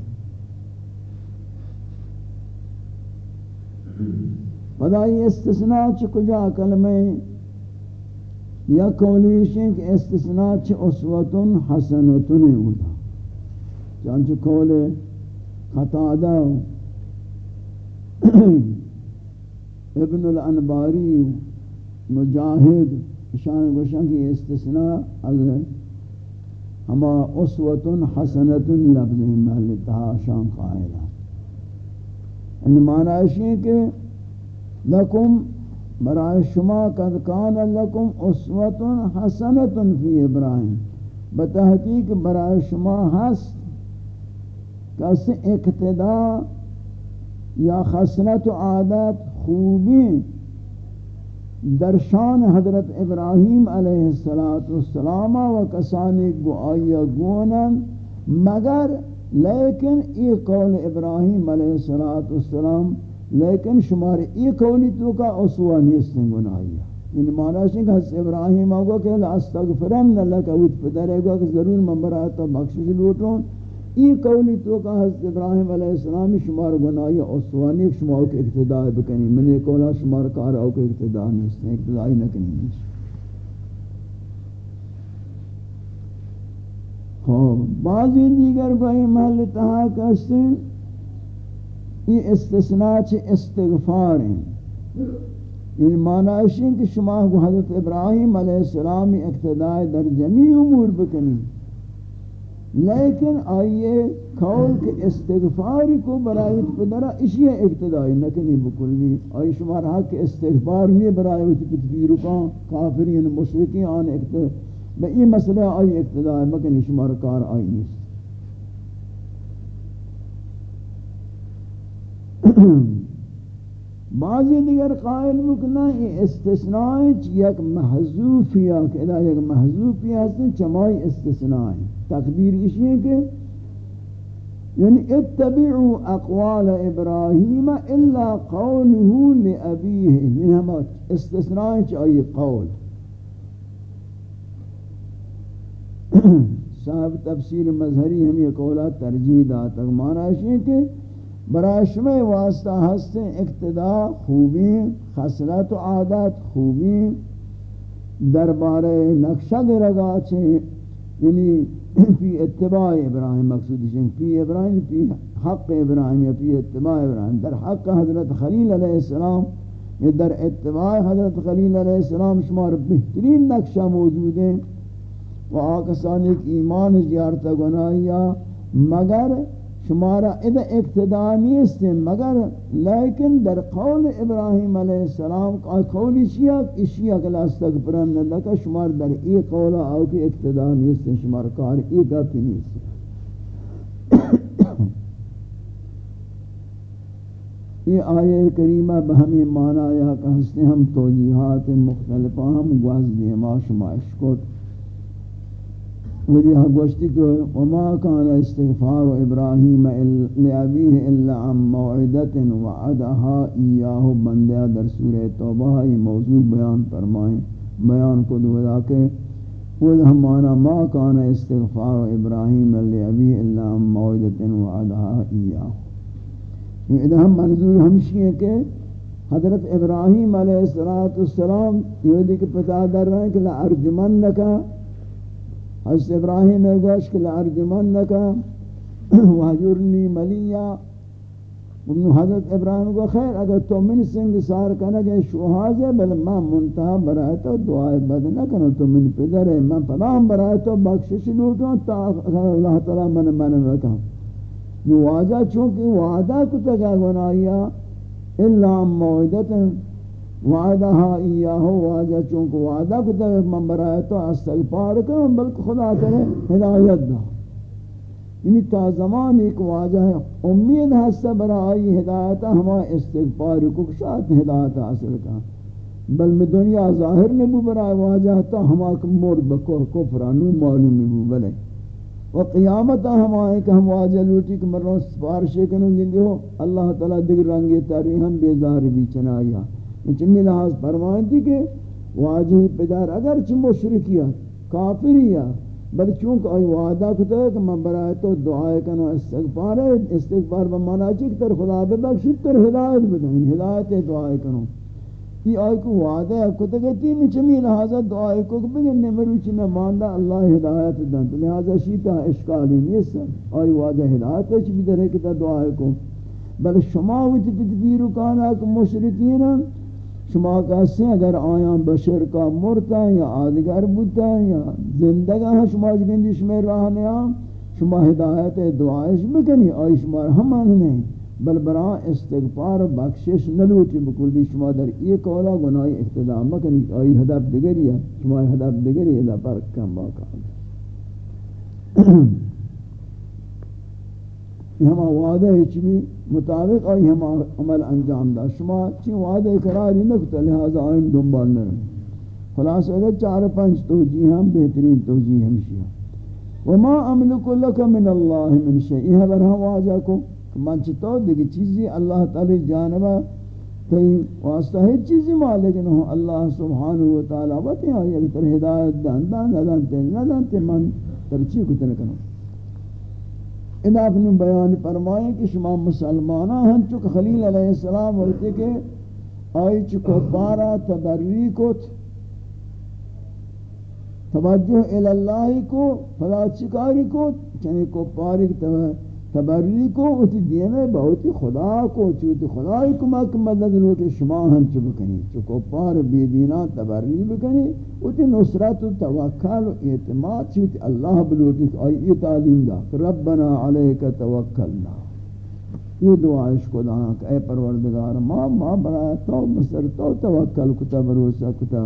[SPEAKER 1] پدائی استثناء چھ کجا کلمہ یا قولیشیں کہ استثناء چھ اسوتن حسنتن ہوتا چانچہ قول خطادہ ابن الانباری مجاہد شان گوشن کی استثناء از ہما اسوت حسنت لفظ محل تہا شان قائلہ ان یعنی معنی ہے کہ لکم برای شما قد کان لکم اسوت حسنت فی ابراہیم۔ بتحقیق برای شما ہست کس اقتدا یا خسنت و عادت خوبی در شان حضرت ابراہیم علیہ السلام و کسانی گو آیا گونن، مگر لیکن ای قول ابراہیم علیہ السلام لیکن شمار ای قولی تو کا اسوہ نیستن گناہیا یعنی معنی ہے کہ حضرت ابراہیم آگو کہ لاستغفرن لکا اوت پتر ہے کہ ضرور من برایتا بخشش لوٹوں ای قولی تو کا حضرت ابراہیم علیہ السلام شمار گناہی اسوانی شمار کے اقتداء بکنی من یہ قولا شمار کار او کے اقتداء نہیں اقتدائی نکنی نہیں ہاں بعضی دیگر بھائی محل تہا کہتے ہیں یہ استثناء چھ استغفار ہیں. یہ معنی ہے کہ شما حضرت ابراہیم علیہ السلام اقتداء در جمیع امور بکنی. لیکن آئیے کھول کے استغفار کو برای پدرہ اسی اقتدائی نکنی بکلی آئی شمار حق استغفار نہیں برای تکفیرکان کافرین، مشرکین آن اقتدائی میں یہ مسئلہ آئی اقتدائی مکنی شمار کار آئی نہیں۔ بعضی دیگر قائل بکنا یہ استثناء یک محضوفیہ کہ ادا یک محضوفیہ ہستن چمائی استثناء تقدیر اسی ہے کہ یعنی اتبعوا اقوال ابراہیم الا قوله لابیه یعنی ہم استثناء چاہیے قول۔ صاحب تفسیر مظہری ہم یہ قولات ترجیح داتا معنی ہے کہ براشم واسطہ ہستیں اقتدا خوبی، خسرت و عادت خوبی دربار نقشہ گرگا چھے یعنی پی اتباع ابراہیم مقصود جن پی یعنی ابراہیم پی حق ابراہیم یا پی اتباع ابراہیم. در حق حضرت خلیل علیہ السلام یا در اتباع حضرت خلیل علیہ السلام شمار بہترین نقشہ موجود ہیں. و آکسان ایک ایمان زیارت گناہیا مگر شمارا ادھا اقتداء نیست مگر لیکن در قول ابراہیم علیہ السلام قولی شیعہ اشیاء کلا استغفرن لکا شمار در ای قولا او کی اقتداء نیست شمار کار ای گفی نیست. یہ آیہ کریمہ بہمی معنی یا کہ ہم توجیحات مختلفہ ہم گواز دیما شما اشکوت. وجہ گوشتی کہ وما كان استغفار ابراہیم لابیہ الا عن موعدت وعدها ایاہ بندہ در سورہ توبہ یہ موضوع بیان فرمائیں، بیان کو دولا کہ وہ ہمارا ما كان استغفار ابراہیم لابیہ الا عن موعدت وعدها ایاہ یہ یعنی ہم منظور ہمشی ہے کہ حضرت ابراہیم علیہ السلام یعنی یہ دیکھ پتا در رہے ہیں کہ لارجمنک حضرت ابراہیم گوش کہ لارجمنکا وحجرنی ملیا ابن حضرت ابراہیم کو خیر، اگر تو من سنگ سار کنگے شوہاز ہے بل میں منتہا برائے تو دعائے بد نہ کنو تو من پدر ہے، میں پناہ برائے تو بخشش لوٹوں، تا اللہ تعالی من من وکا نو واجہ چونکہ وعدہ کتا گا گناہیا الا موعدتا وعدہ ایاہو واجہ چونکہ وعدہ کتا گا من برای تو استغفار کروں بلکہ خدا کرے ہدایت دا یعنی تا زمان ایک واجہ ہے، امید ہستا برائی ہدایتا ہما استغفار کو شاید ہدایت حاصل کا بل میں دنیا ظاہر نبو برای واجہ تا ہما مرد بکر کفرانو معلومی بو بلے۔ و قیامت ہم آئے کہ ہم واجہ لوٹی کہ مروں سفارشے کنوں گے دیو اللہ تعالیٰ دیگر رنگی تاری ہم بیزار بھی چنایا چمی لحاظ فرمائیں کہ واجہ پدار اگر چھ مشرکیہ کافریہ بل چونکہ آئی وعدہ کتا ہے کہ میں برائے تو دعائے کنو استغفار ہے، استغفار بمانا چک تر خدا بے بخشت تر ہدایت بدائیں یعنی ہدایت دعائے کنو۔ یہ آئی کو وعدہ ہے، کتا گتی میں چمی لہذا دعائی کو بگن نمروچ نہ ماندہ اللہ ہدایت دن۔ لہذا شیطہ اشکالی نہیں سر آئی وعدہ ہدایت ہے چی چمی در کتا دعائی کو۔ بل شما وچ تدبیر کانا کہ مشرکین شما کہتے ہیں اگر آیاں بشر کا مرتا یا آدگر بودتا یا زندگاں ہیں، شما جگندش میں رہنے آن شما ہدایت دعائش بکنی، آئی شما ہمان نہیں بل برا استغفار بخشش نلوٹی بکلی، شما در یہ قولا گناہی اقتداء مکنی، آئی حدب دگری ہے، شما حدب دگری ہے پر کم باقا یہ ہما وعدہ ہے چمی مطابق آئی ہما عمل انجام دا شما چی وعدہ اقراری نکتا لہذا آئین دنبال نرم خلاص اگر چار پنچ توجیہ ہم بہترین توجیہ ہمشیہ وما املک لکا من اللہ من شئی یہ برہم واجہ کو من چطور دیکھ چیزی اللہ تعالی جانبا کئی واسطہ ہے چیزی مالک نہ اللہ سبحانہ و تعالی وتی تر ہدایت دان دان دان تے دان تے من ترچی کو کنو ان اپنے بیان فرمائے کہ شما مسلمانہ ہن چک خلیل علیہ السلام ہوتے کہ آئی چکو پارا تبری کو توجہ الاللہ کو فلا چکاری کو چنے کو پاری توجہ تبری کو اتی دینے بہتی خدا کو چوتی خدای کمک مدد لوٹی شما ہم چو بکنی چکو پار بی دینا تبری بکنی اتی نصرت و توکل و اعتماد چوتی اللہ بلوٹی آئی ای تعلیم دا ربنا علیک توکلنا۔ یہ دعائش کو دانا کہ اے پروردگار، ما ما برای تو مصر تو توکل کتا بروسا کتا،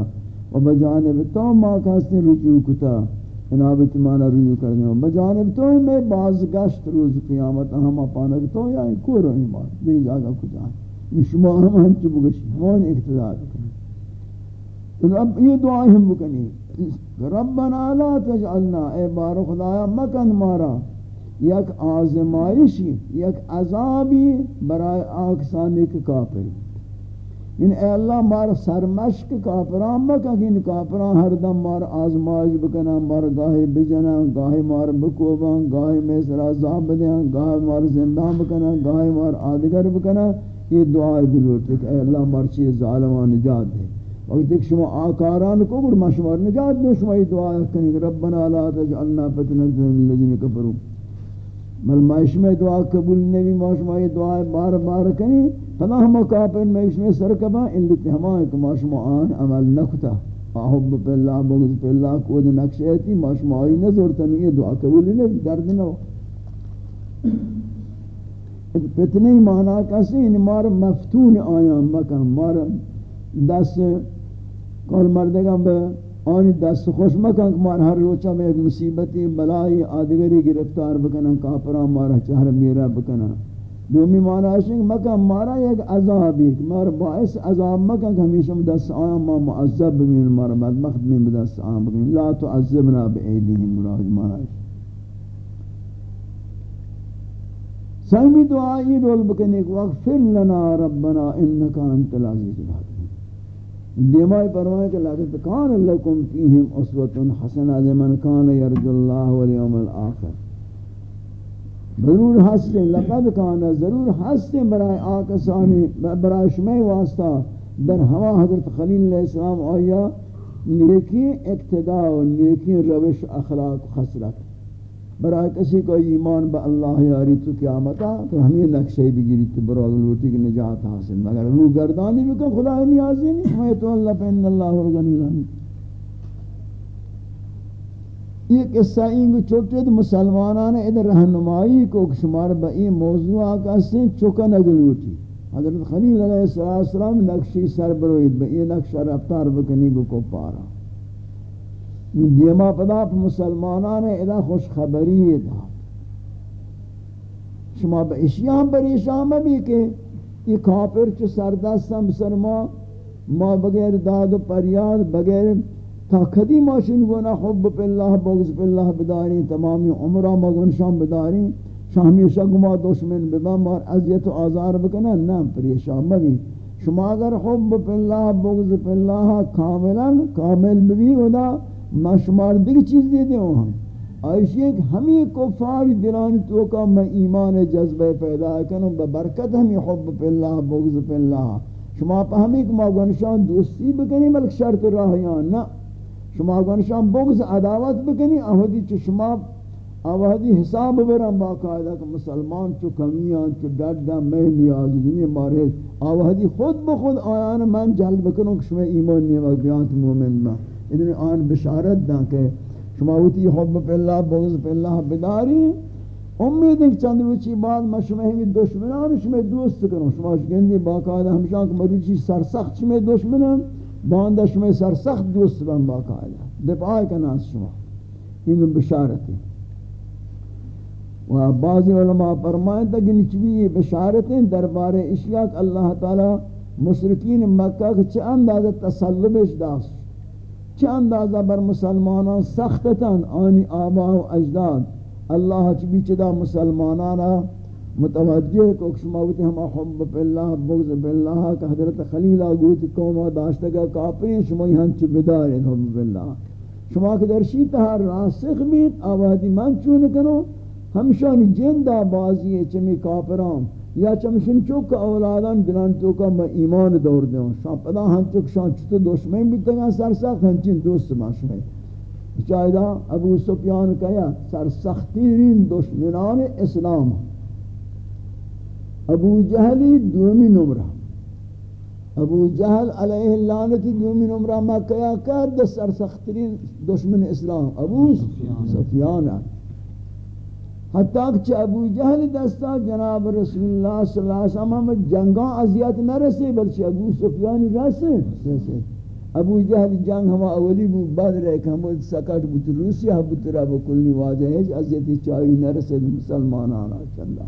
[SPEAKER 1] و بجانب تو ما کاستے رجوع کتا۔ انابت مانا رویو کرنے ہوں۔ بجانب تو ہی میں باز گشت روز قیامت ہم اپانک تو یا ہی کو رہی مان دی جاگا کجا۔ یہ شما ہم ہم چو بگشی ہمان اقتدار کنی رب، یہ دعا ہم بکنی۔ ربنا لا تجعلنا، اے بار خدایا، مکن مارا۔ یک آزمائشی، یک عذابی برای آکسانی کے کافری۔ ان اے اللہ مار سرمشک کافران مکہ کہ ان کافران ہر دم مار آزمائش بکنا مار گاہی بجنا گاہی مار بکوبا گاہی میں سر عذاب دیا گاہی مار زندہ بکنا گاہی مار آدگر بکنا یہ دعائی بلوٹی کہ اے اللہ مار چیز ظالمان نجات دے۔ وقت ایک شما آکاران کو گر ما نجات دے شما یہ دعائی کنی ربنا لا تجعلنا فتنة للذین کفروا۔ بل ما میں دعا قبول نہیں ما شما یہ دعا بار بار کنی فلا ہم کافر مائش میں اس میں سرکبا ان لیتے ہمائے کہ ماشما آن عمل نکتا احب پہ اللہ بغض پہ اللہ کو دے نقشے تھی ماشما آئی نظر تنو یہ دعا قبول نہیں درد نہ ہو۔ فتنی معنی کسی ان یعنی مار مفتون آیا مکہ مار دست کول مردگا بے آنی دست خوش مکن کہ مار ہر روچہ میں ایک مصیبتی بلائی آدگری گرفتار بکنا کافران مارا چہر میرا بکنا دومی معنی ہے کہ مکہ مارا ایک عذاب ایک مار باعث عذاب مکہ کہ ہمیشہ دست آیا ما معذب من مارا بدبخت من دست آیا بکن لا تعذبنا بأیدیہم مراد معنی ہے سہمی دعائی رول بکنے کہ وغفر لنا ربنا انکا انت العزیز الحکم دیمائی پروائی کہ لگت کان لکم فیہم اسوة حسنہ لمن کان یرجو اللہ والیوم الآخر ضرور ہستے لقد کانا ضرور ہستے برائے آکسانی برائے شمی واسطہ، در ہوا حضرت خلیل علیہ السلام آیا، نیکی اقتداء و نیکی روش اخلاق خسرت برائے کسی کو ایمان با اللہ یاری تو قیامتا تو ہمیں نقشے بھی گری تو برا لوٹی کی نجات حاصل. مگر رو گردانی بھی کہ خدا نیازی نہیں میں تو اللہ پہ ان اللہ غنی رحمی یہ قصہ این چھوٹے تو مسلمانان ادھر رہنمائی کو شمار با این موضوع آقا سن چکا نگلوٹی حضرت خلیل علیہ السلام نقشی سر بروید با این نقش رفتار بکنی گو کو پارا دیما پدا پا مسلمانان ادھا خوش خبری دا. شما با اشیاء پریشان بھی کہ یہ کافر چو سردستا مسلمان ما بغیر داد و پریاد، بغیر تا کدی ماشین گونا حب پہ اللہ، بغض پہ اللہ بداری تمامی عمرہ مگن شام بداری شامیشہ گما دشمن ببام اور عذیت و آزار بکنا نا پریشان مگی شما اگر حب پہ اللہ، بغض پہ اللہ، کاملا کامل بھی ہونا ما شمار دیکھ چیز دے دے ہوں آئیشی ایک ہمیں کفار دلان تو کا میں ایمان جذبہ پیدا کنوں ببرکت ہمیں حب پہ اللہ، بغض پہ اللہ۔ شما پہ ہمیں کہ ما دوستی بکنی بلک شرط راہیان نا۔ شما گنشان بغض، عداوت بکنی اہدی چو شما آوہدی حساب برم باقاعدہ کہ مسلمان چو کمیان، چو ڈڈا میں نیاز دینی مارے آوہدی خود بخود آیان من جلد بکنوں کہ شما ایمان نیمہ بیانت مومن میں ادھر آن بشارت دیں کہ شما ہوتی حب پہ اللہ، بغض پہ اللہ بداری۔ امید ایک چند روچی بعد میں شما ہمی دشمنان، شما دوست کروں شما شکندی باقاعدہ ہمشان کہ مروچی سرسخت شما دشمنان، باندہ شما سرسخت دوست بن باقاعدہ۔ دفاع کا ناس شما۔ این بشارت ہے۔ و بعض علماء فرمائیں تک نچوی بشارتیں دربار اشیاء اللہ تعالی مشرکین مکہ کے چھ اندازہ تسلبش داست چند از بر مسلمانان سختتن آنی آبا و اجداد. اللہ چی بیچدا مسلمانانا؟ متوجہ کو شماوت ہم حب بالله بغض بالله کہ حضرت خلیل اگوت قوم و کا کافی شما ہن چ بدار حب بالله. شما کہ درشی تہ راسخ بیت آبادی من چون کنو؟ ہمشان جندا بازی چمی کافرام یا چمشن چوک اولادان دلان تو کا میں ایمان دور دوں شان پدا ہن چوک شان چت دشمن بھی تگا سر سخت ہنچین دوست ماشمے چایدا ابو سفیان کیا سر سختین دشمنان اسلام. ابو جہلی دومی نمرہ. ابو جہل علیہ اللعنتی دومی نمرہ ما کیا کہ سر سختین دشمن اسلام. ابو سفیان. حتیٰ کہ ابو جہل دستا جناب رسول اللہ صلی اللہ علیہ وسلم جنگاں عذیت نہ رسے بلکہ ابو سفیانی رسے ابو جہل جنگ ہما اولی بو بدر ایک ہم سکٹ بوت روسیہ بوت رب کلی واضح ہے عذیت چاہی نہ رسے مسلمان آنا چلا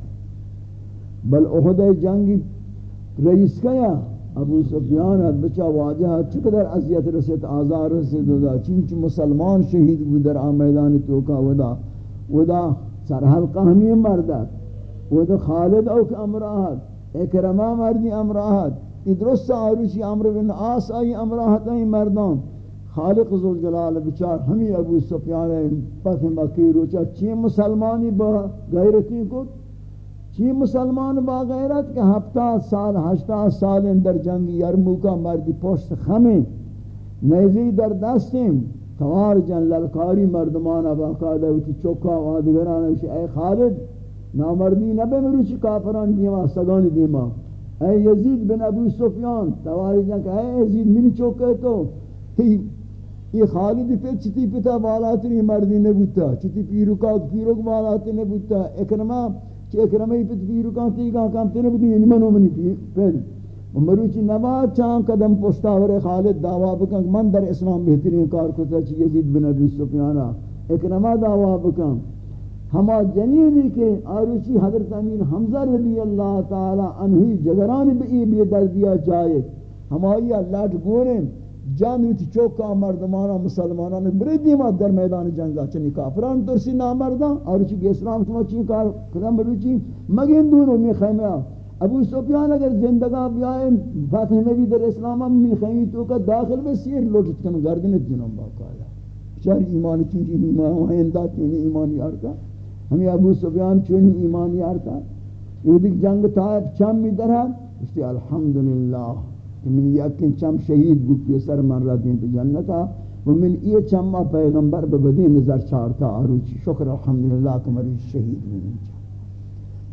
[SPEAKER 1] بل احد جنگ رئیس کیا ابو سفیان بچا واجہ چقدر عذیت رسے آزار رسے دا چنچ مسلمان شہید بو در میدان توکا ودا ودا سرحلقہ ہمیں مردت وہ تو خالد اوک امراحت اکرمہ مردی امراحت ادرست آروشی عمر بن آس آئی امراحت آئی مردان. خالق ذوالجلال بچار ہمیں ابو سفیان پتھ مکی روچا چی مسلمانی با غیرتی کو چی مسلمان با غیرت کہ ہفتہ سال ہشتہ سال اندر جنگی یرموکا مردی پشت خمیں نیزی در دستیم. سوار جن للکاری مردمان باقاعدہ وتی چوکا وادگران وش اے خالد، نامردی نہ بے مروچ کافران دیما سگان دیما. اے یزید بن ابو سفیان سوار جن کہ اے یزید من چوکے تو. یہ خالد پہ چتی پتا بالاتری مردی نہ بوتا چتی پیرو کا پیرو کا بالات نہ بوتا اکرما کہ اکرما پہ پیرو کا تی کا کام تے نہ بوتی یعنی منو منی پہ مروچی نباد چاند قدم پشتا ور خالد دعوا بکن، من در اسلام بہترین کار کتا چی یزید بن ابی سفیانا اکرما دعوا بکن۔ ہما جنینی کے آروچی حضرت امین حمزہ رضی اللہ تعالی عنہی جگران بئی بی در دیا جائے۔ ہمائی اللہ گوریں جانوی چوکا مردمانا، مسلمانا بری دیما در میدان جنگا۔ چنی کافران ترسی نامردان آروچی کہ اسلام شما چین کار کدام بروچی مگین دونو می خیمہ۔ ابو سفیان اگر زندگاں بیائیں فاتح میں بھی در اسلام میں خیمی تو کا داخل میں سیر لوٹت کن گردن جنم باقایا چار ایمان چونکہ ایمان وہاں انداد چونی ایمان یارتا ہمیں ابو سفیان چونی ایمان یارتا یہ دیکھ جنگ تائب چم میں درہ اس لیے الحمدللہ کہ من یقین چم شہید بود کے سر من را دین جنتا و من یہ چمہ پیغمبر ببدی نظر چارتا آروچی۔ شکر الحمدللہ کہ مری شہید ہوئی۔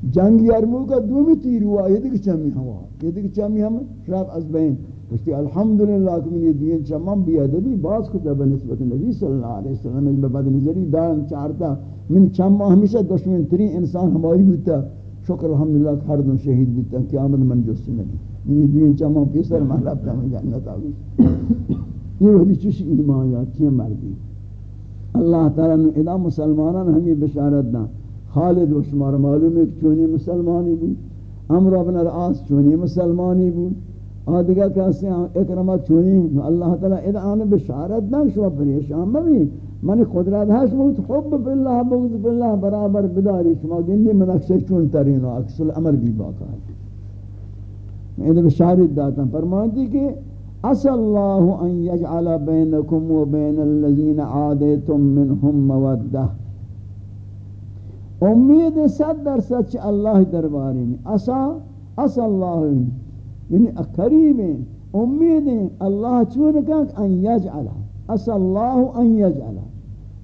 [SPEAKER 1] جنگ یرمو کا دومی تیر ہوا، یہ دیکھ چمی ہوا۔ یہ دیکھ چمی ہم شراب از بین۔ پشتی الحمدللہ کہ من یہ دین چمم بیادبی باز کتا بنسبت نبی صلی اللہ علیہ وسلم میں بد نظری دائم چارتا۔ من چمم ہمیشہ دشمن ترین انسان ہماری بیتا شکر الحمدللہ کہ ہر دن شہید بیتا قیامت من جس نبی۔ یہ دین چمم پیسر محلبتا میں جنت آگی یہ وحدی چوش ایمان یا چی مردی۔ اللہ تعالیٰ نے ادا مسلمانان ہمیں بشارت دا خالد و شمار معلوم ہے کہ چونی مسلمانی بود. امر ابن العاص چونی مسلمانی بود. آدھگا کہتے ہیں اکرمہ چونی، اللہ تعالیٰ ادعان بشارت نہ شو پریشان مبی من قدرت ہے شما حب باللہ بغض باللہ برابر بداری. شما گندی من اکثر چون ترین و اکثر الامر بھی باقا ہے ادھا بشارت داتا ہوں فرمانتی کہ اصل اللہ ان یجعل بینکم و بین اللذین عادیتم منہم مودہ امید صد در سچ اللہ درباری میں اصا اصل اللہ یعنی قریب ہیں۔ امید ہیں۔ اللہ چون کہ ان یجعل اس اللہ ان یجعل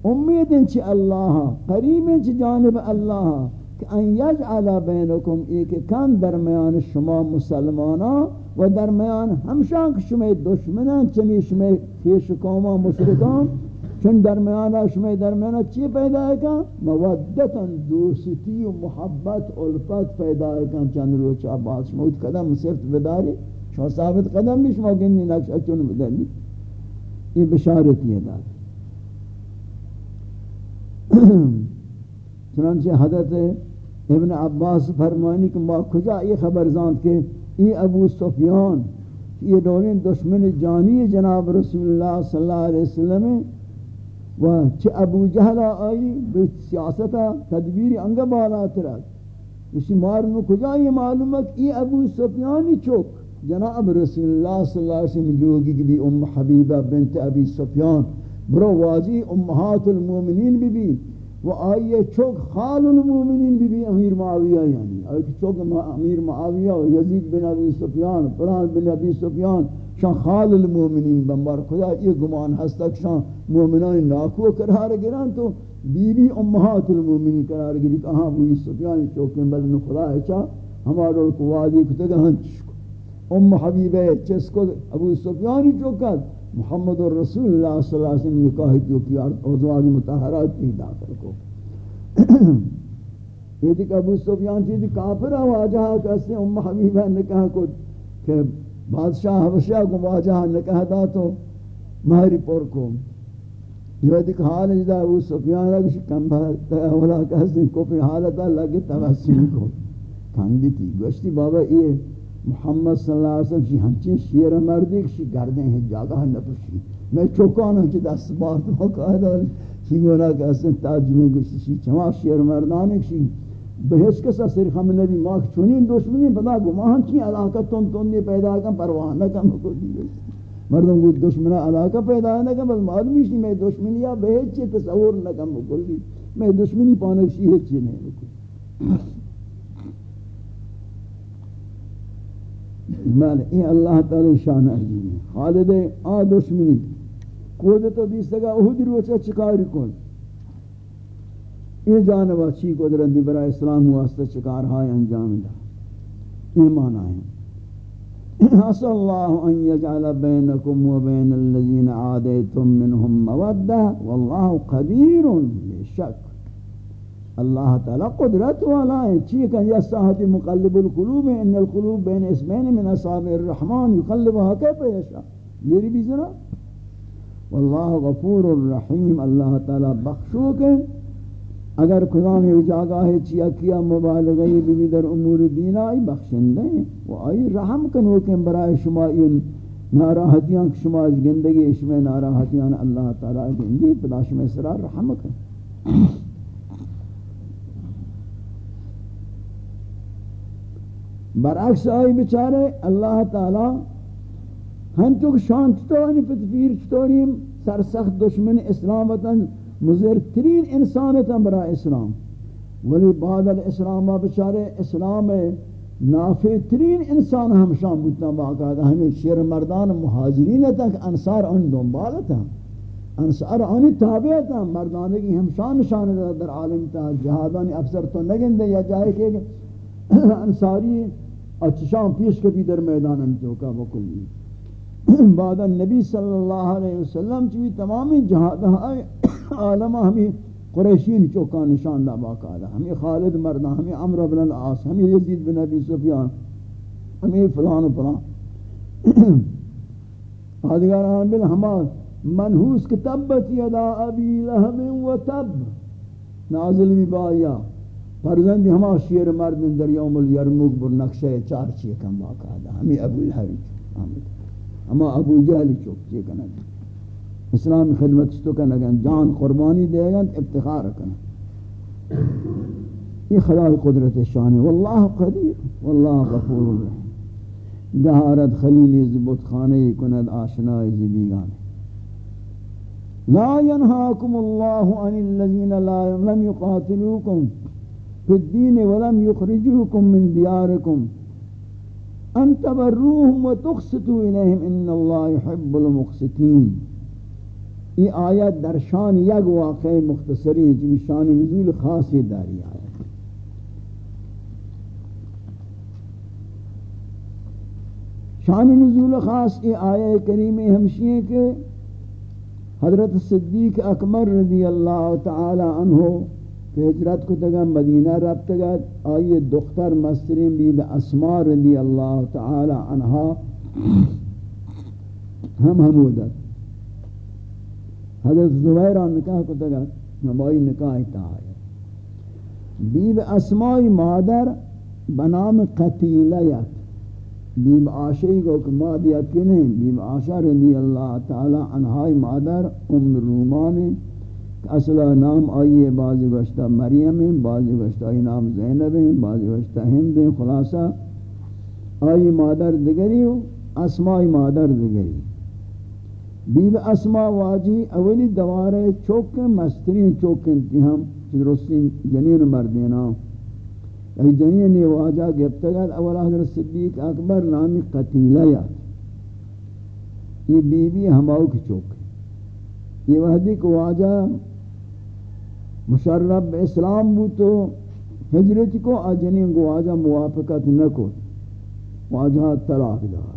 [SPEAKER 1] امید ہیں چھ اللہ قریب ہیں چھ جانب اللہ، کہ ان یجعل بینکم ایک کان درمیان شما مسلمانا و درمیان ہمشان کہ شما دشمنان چمی شما کیش قوما، مشرکان چون درمیان شما درمیان چی پیدا ہے کہاں مودتا دوستی و محبت، الفت پیدا ہے کہاں چند روچہ باز شما قدم صرف بداری؟ شما ثابت قدم بھی شما گنی نقشہ چون بدلی یہ بشارت یہ دار چنانچہ حضرت ابن عباس فرمانی کہ ما کجا یہ خبر زاند کہ یہ ابو سفیان یہ دولین دشمن جانی جناب رسول اللہ صلی اللہ علیہ وسلم و چه ابو جهل آئی به سیاست تدبیر انگا بالا ترد اسی مارنو کجا یہ معلومت ای ابو سفیانی چوک. جناب رسول اللہ صلی اللہ علیہ وسلم لوگی کی بھی ام حبیبہ بنت ابی سفیان، برو واضی امہات المومنین بھی بھی و آئیے چوک خال المومنین بھی بھی امیر معاویہ یعنی. آئیے چوک امیر معاویہ و یزید بن ابی سفیان پران بن ابی سفیان شان خال المومنین بمبار خدا، یہ گمان ہستا کہ شان مومنان ناکو قرار گران تو بی بی امہات المومنین قرار گری کہاں وہ سفیان چوکیں بدن خدا ہے چا ہمارا کو وادی کو تگا ہنچ کو ام حبیبہ چس کو ابو سفیانی چوکت محمد رسول اللہ صلی اللہ علیہ وسلم یہ کہا جو کہ ازواج مطہرات کی داخل کو یہ دیکھ ابو سفیان چیزی کافر آواجہ کہتے ہیں ام حبیبہ نے کہا کو کہ بادشاہ حبشہ کو واجہ نکہ دا تو مہری پر کو۔ یہ دیکھ حال اجدا ابو سفیان اگر کم بھتا اولا کہتے کو پھر حالتا لگے توسیم کو کھنگی تھی۔ گوشتی بابا، یہ محمد صلی اللہ علیہ وسلم شی ہنچین شیر مردی شی گردیں ہیں، جاگہ نپشی۔ میں چوکانا چی دست بارت موقع دار شی گونا کہتے ہیں تاجمی گوشتی شی چما شیر مردانی کشی۔ شی بہش کسا صرف ہم نبی ماں چونین دشمنی پتا گو ماں چی علاقہ تون تون دی پیدا کن پرواہ نہ کن کو دی مردم کو دشمنہ علاقہ پیدا نہ کن بس معلومی شی میں دشمنی یا بہش چی تصور نہ کن بکل دی میں دشمنی پانے شی ہے چی نہیں بکل مال یہ اللہ تعالی شان عظیم جی۔ خالد آ دشمنی۔ کود تو دیستگا اہد روچا چکاری کن۔ یہ جانبہ چی قدرت بھی برای اسلام واسطہ چکار ہائے انجام دا ایمان آئیں حس اللہ ان یجعل بینکم و بین الذین عادیتم منہم مودہ واللہ قدیر بے شک۔ اللہ تعالی قدرت والا ہے۔ چی کہ یہ مقلب القلوب ان القلوب بین اسمین من اصحاب الرحمن یقلبها کیف یشاء۔ یہ بھی ذرا واللہ غفور الرحیم۔ اللہ تعالی بخشو کہ اگر خدا نے اجاگا چیا کیا مبالغی بھی در امور دین آئی بخشندے ہیں، وہ آئی رحم کنو کہ برای شما این ناراحتیاں شما از گندگی شما ناراحتیاں اللہ تعالیٰ گندی پدا شما سرا رحم کن برعکس آئی بچارے اللہ تعالیٰ ہم چک شانت تو انہی پتفیر چطوریم سرسخت دشمن اسلام وطن مضر ترین انسان تھا برا اسلام۔ ولی بعد الاسلام بچارے اسلام نافع ترین انسان ہم شام بودتا باقاعدہ، ہمیں شیر مردان مہاجرین تھا کہ انصار ان دنبال تھا۔ انصار آنی تابع تھا مردانے کی ہم شان شان در عالم تھا، جہادانی افسر تو نگن دے یا جائے کہ انصاری اچھشان پیش کبھی در میدان انتوکا بکلی بعد النبی صلی اللہ علیہ وسلم چوی تمامی جہاد عالمہ ہمیں قریشین چوکا نشان دا باقاعدہ ہمیں خالد مردہ ہمیں عمر بن العاص، ہمیں یزید بن ابی سفیان، ہمیں فلان و فلان۔ آدھگاران بل ہما منحوس کی تبت یدا ابی لہب و تب۔ نازل بھی بایا۔ فرزندی ہما شیر مرد در یوم الیرموک بر نقشہ چار چیئے کم باقاعدہ ہمیں ابو لہب۔ ہما ابو جہل چوک چیئے کنا اسلام خدمت تو کنا جان قربانی دے گا افتخار کنا۔ یہ خدا قدرت شان واللہ قدیر واللہ غفور الرحیم۔ گہارت خلیل زبط خانے کند آشنائی زبیگانے لا ينهاكم الله عن الذين لا لم يقاتلوكم في الدين ولم يخرجوكم من دياركم ان تبروهم وتقسطوا اليهم ان الله يحب المقسطين. یہ آیت در شان یک واقع مختصری جو شان نزول خاصی داری آیت. شان نزول خاص یہ آیت کریم ہمشی ہے کہ حضرت صدیق اکبر رضی اللہ تعالی عنہ کہ ہجرت کو تگا مدینہ رب تگا آئی دختر مسترین بید اسما رضی اللہ تعالی عنہ ہم حمودت حضرت زبیرہ نکاح کو تگا نمائی نکاح تاہائی بیب اسمائی مادر بنام قتیلیت۔ بیب آشی کو کہ مادیت کی نہیں بیب آشا رضی اللہ تعالی عنہائی مادر ام رومان اصلا نام آئیے بعض گوشتہ مریم ہیں بعض گوشتہ نام زینب ہیں بعض گوشتہ ہند ہیں، خلاصہ آئی مادر دگری ہو اسمائی مادر دگری۔ بیب اسما واجی، اولی دوارے چوک مسترین چوک انتہام درستی جنین مردینا ہاں۔ یعنی جنین واجہ گفتگت اول حضرت صدیق اکبر نامی قتیلہ یاد۔ یہ بی بی ہماؤ کی چوک یہ وحدی کو واجہ مشرب اسلام بو تو ہجرت کو آجنین کو واجہ موافقت نہ کو واجہ طلاق دار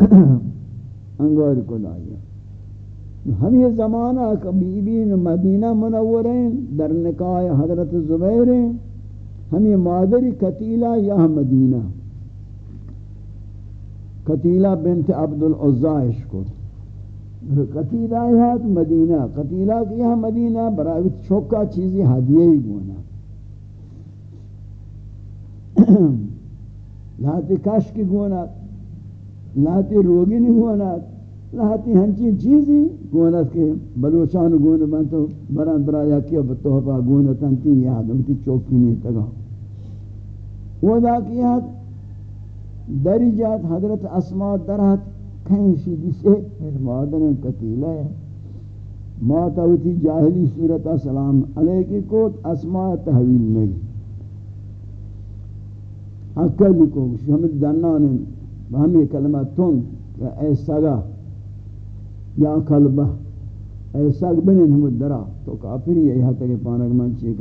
[SPEAKER 1] انگار کو لائیا ہم یہ زمانہ کبھی بھی مدینہ منور ہیں، در نکاح حضرت زبیر ہیں. ہم یہ مادری قتیلہ یا مدینہ؟ قتیلہ بنت عبد العزائش کو. قتیلہ ہے مدینہ، قتیلہ کیا مدینہ برای چھوکا چیزی ہدیہ ہی گونا لاتی کش کی گونا لاتی روگی نہیں ہونا لاتی ہنچی چیزی گونت کے بلوچان گون بنتو بران برا یا کیا بتوحفا گونتن تی یاد امتی چوکی نہیں تگا۔ وہ دا کیا دری جات حضرت اسماء درہت کہیں شیدی سے پھر مادر قتیلہ ہے ماتاوتی جاہلی صورت سلام علیہ کی کوت اسماء تحویل نہیں۔ حقل کو شمد دنان ہمیں کلمہ تن اے سگا یا کلبہ، اے سگ بنن ہم درا، تو کافری ہے ہتا کہ پانک من چی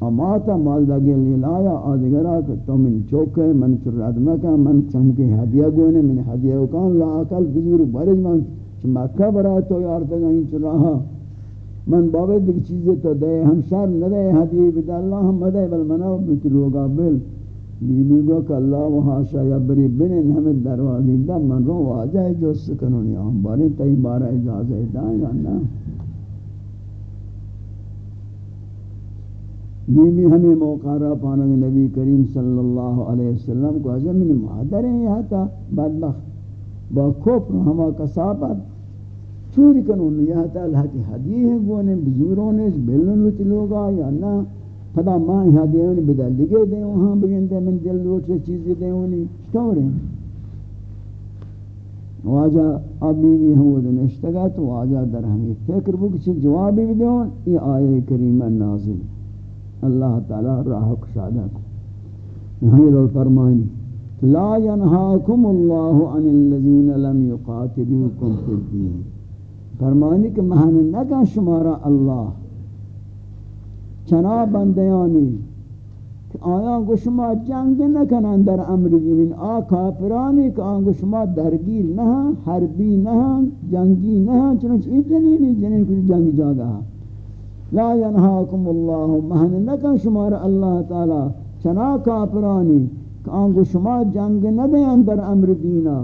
[SPEAKER 1] کنے اما تا مال لگے لی لایا آدگرا کہ تو من چوکے، من چراد مکا من چمکے ہدیہ گونے، من ہدیہ کان لا اکل بزور برز من مکہ برا تو یار تگا ہی چراہا من بابے دیکھ چیزیں تو دے، ہم شر نہ دے ہدیہ بدا اللہ ہم دے بل منو بتلوگا بل. بی بی گو کہ اللہ وہاں شاید بری بنن ہمیں دروازی دا من رو واجہ جو سکنونی آن باری تئی بارا اجازت دائیں یا نا. بی بی ہمیں موقع را پانگ نبی کریم صلی اللہ علیہ وسلم کو حضر من مادر ہیں یہاں تا بدبخت با کفر ہما کسابت چوری کنون یہاں تا اللہ کی حدیث ہے گونے بزوروں نے بلن وچ لوگا یا نا خدا ماں یہاں دے دیونی بدل لگے دیں وہاں بگندے من دل روچ چیزی دے دیونی شکور ہیں واجہ ابی بھی حمود نشتگا تو واجہ در ہمیں فکر بو کچھ جوابی بھی دے دیون یہ آیہ کریمہ نازل اللہ تعالی راہ کشادہ کو۔ ہمیں لوگ فرمائنی لا ينهاكم الله عن الذين لم يقاتلوكم في الدين فرمانی کہ مہن نگا شمارا اللہ۔ چنا بندیانی آیا گشما جنگ نکنن در امر دین آ کافرانی که آن گشما درگیر نہ حربی نہ جنگی نہ چنانچہ این جنین جنین کچھ جنگ جاگا لا ینہاکم اللہ. مہن نکن شمار اللہ تعالی. چنا کافرانی که آن گشما جنگ ندین در امر دینا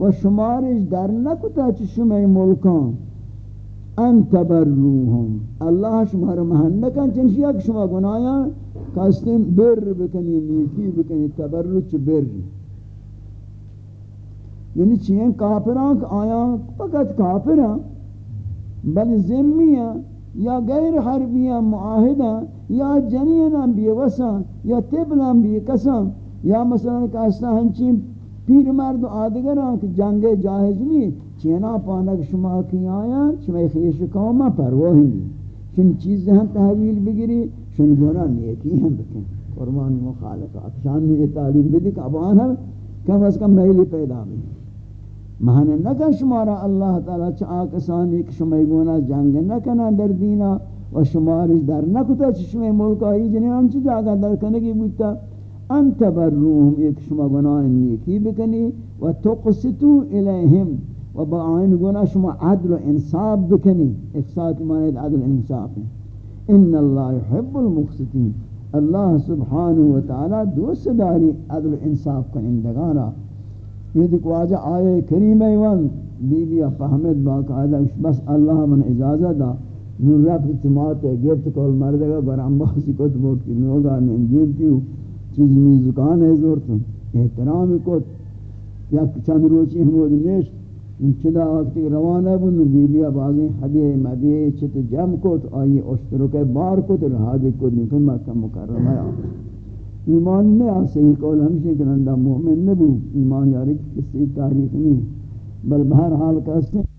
[SPEAKER 1] و شمارش در نکتا چی شما ملکان. ان تبروهم اللہ شمار مہن نکن چنشیا کہ شما گنایا کاستیم بر بکنی، نیکی بکنی تبرچ بر. یعنی چین کافران کا آیا فقط کافران بل ذمی ہیں یا غیر حربی ہیں معاہدہ یا جنین بیوسا یا طبلا بیکسا یا مثلا کاستا ہنچین پیر مرد آدگران کہ جنگ جاہز نہیں چینا پانک شما کی آیا شما خیش قوما پرواہی نہیں چن چیزیں ہم تحویل بگیری شن گونا نیتی ہم بکن۔ قربان مخالفات، شان میں یہ تعلیم بھی کہ ابان ہے کم از کم میلی پیدا بھی مہانے نکن شمارا اللہ تعالی چا آکسانی کہ شما گونا جنگ نکنا در دینا و شمارش در نکتا چا شما ملکا ہی جنہیں ہم چی جاگا در کنگی بودتا انت بروهم ایک شما گناہ نیکی بکنی و تقسطو الیہم و با آئین گناہ شما عدل و انصاف بکنی۔ اقصاد ماند عدل انصاف۔ ہیں ان اللہ يحب المقسطین۔ اللہ سبحانہ وتعالی دوست داری عدل انصاف کنندگانا۔ یہ دیکھ واجہ آئے کریم ایوان بی بی فہمت باقاعدہ بس اللہ من اجازت دا نور رفت اعتماد ہے گفت کول مردگا برام باسی کت بوٹ کی نوگا من دیوتیو چیز می زکان ہے زورتم احترام کت یا چند روچی ہمود نیشت چدا وقتی روانہ بن بی بی بازی حدیع مدیع چت جم کو تو آئی اشترک بار کو تو رہا دے کو نہیں مکہ مکرمہ ہے ایمان نے آسے ہی قول ہمشہ کرندہ مومن نبو ایمان یاری کسی تاریخ نہیں بل بہرحال کہتے ہیں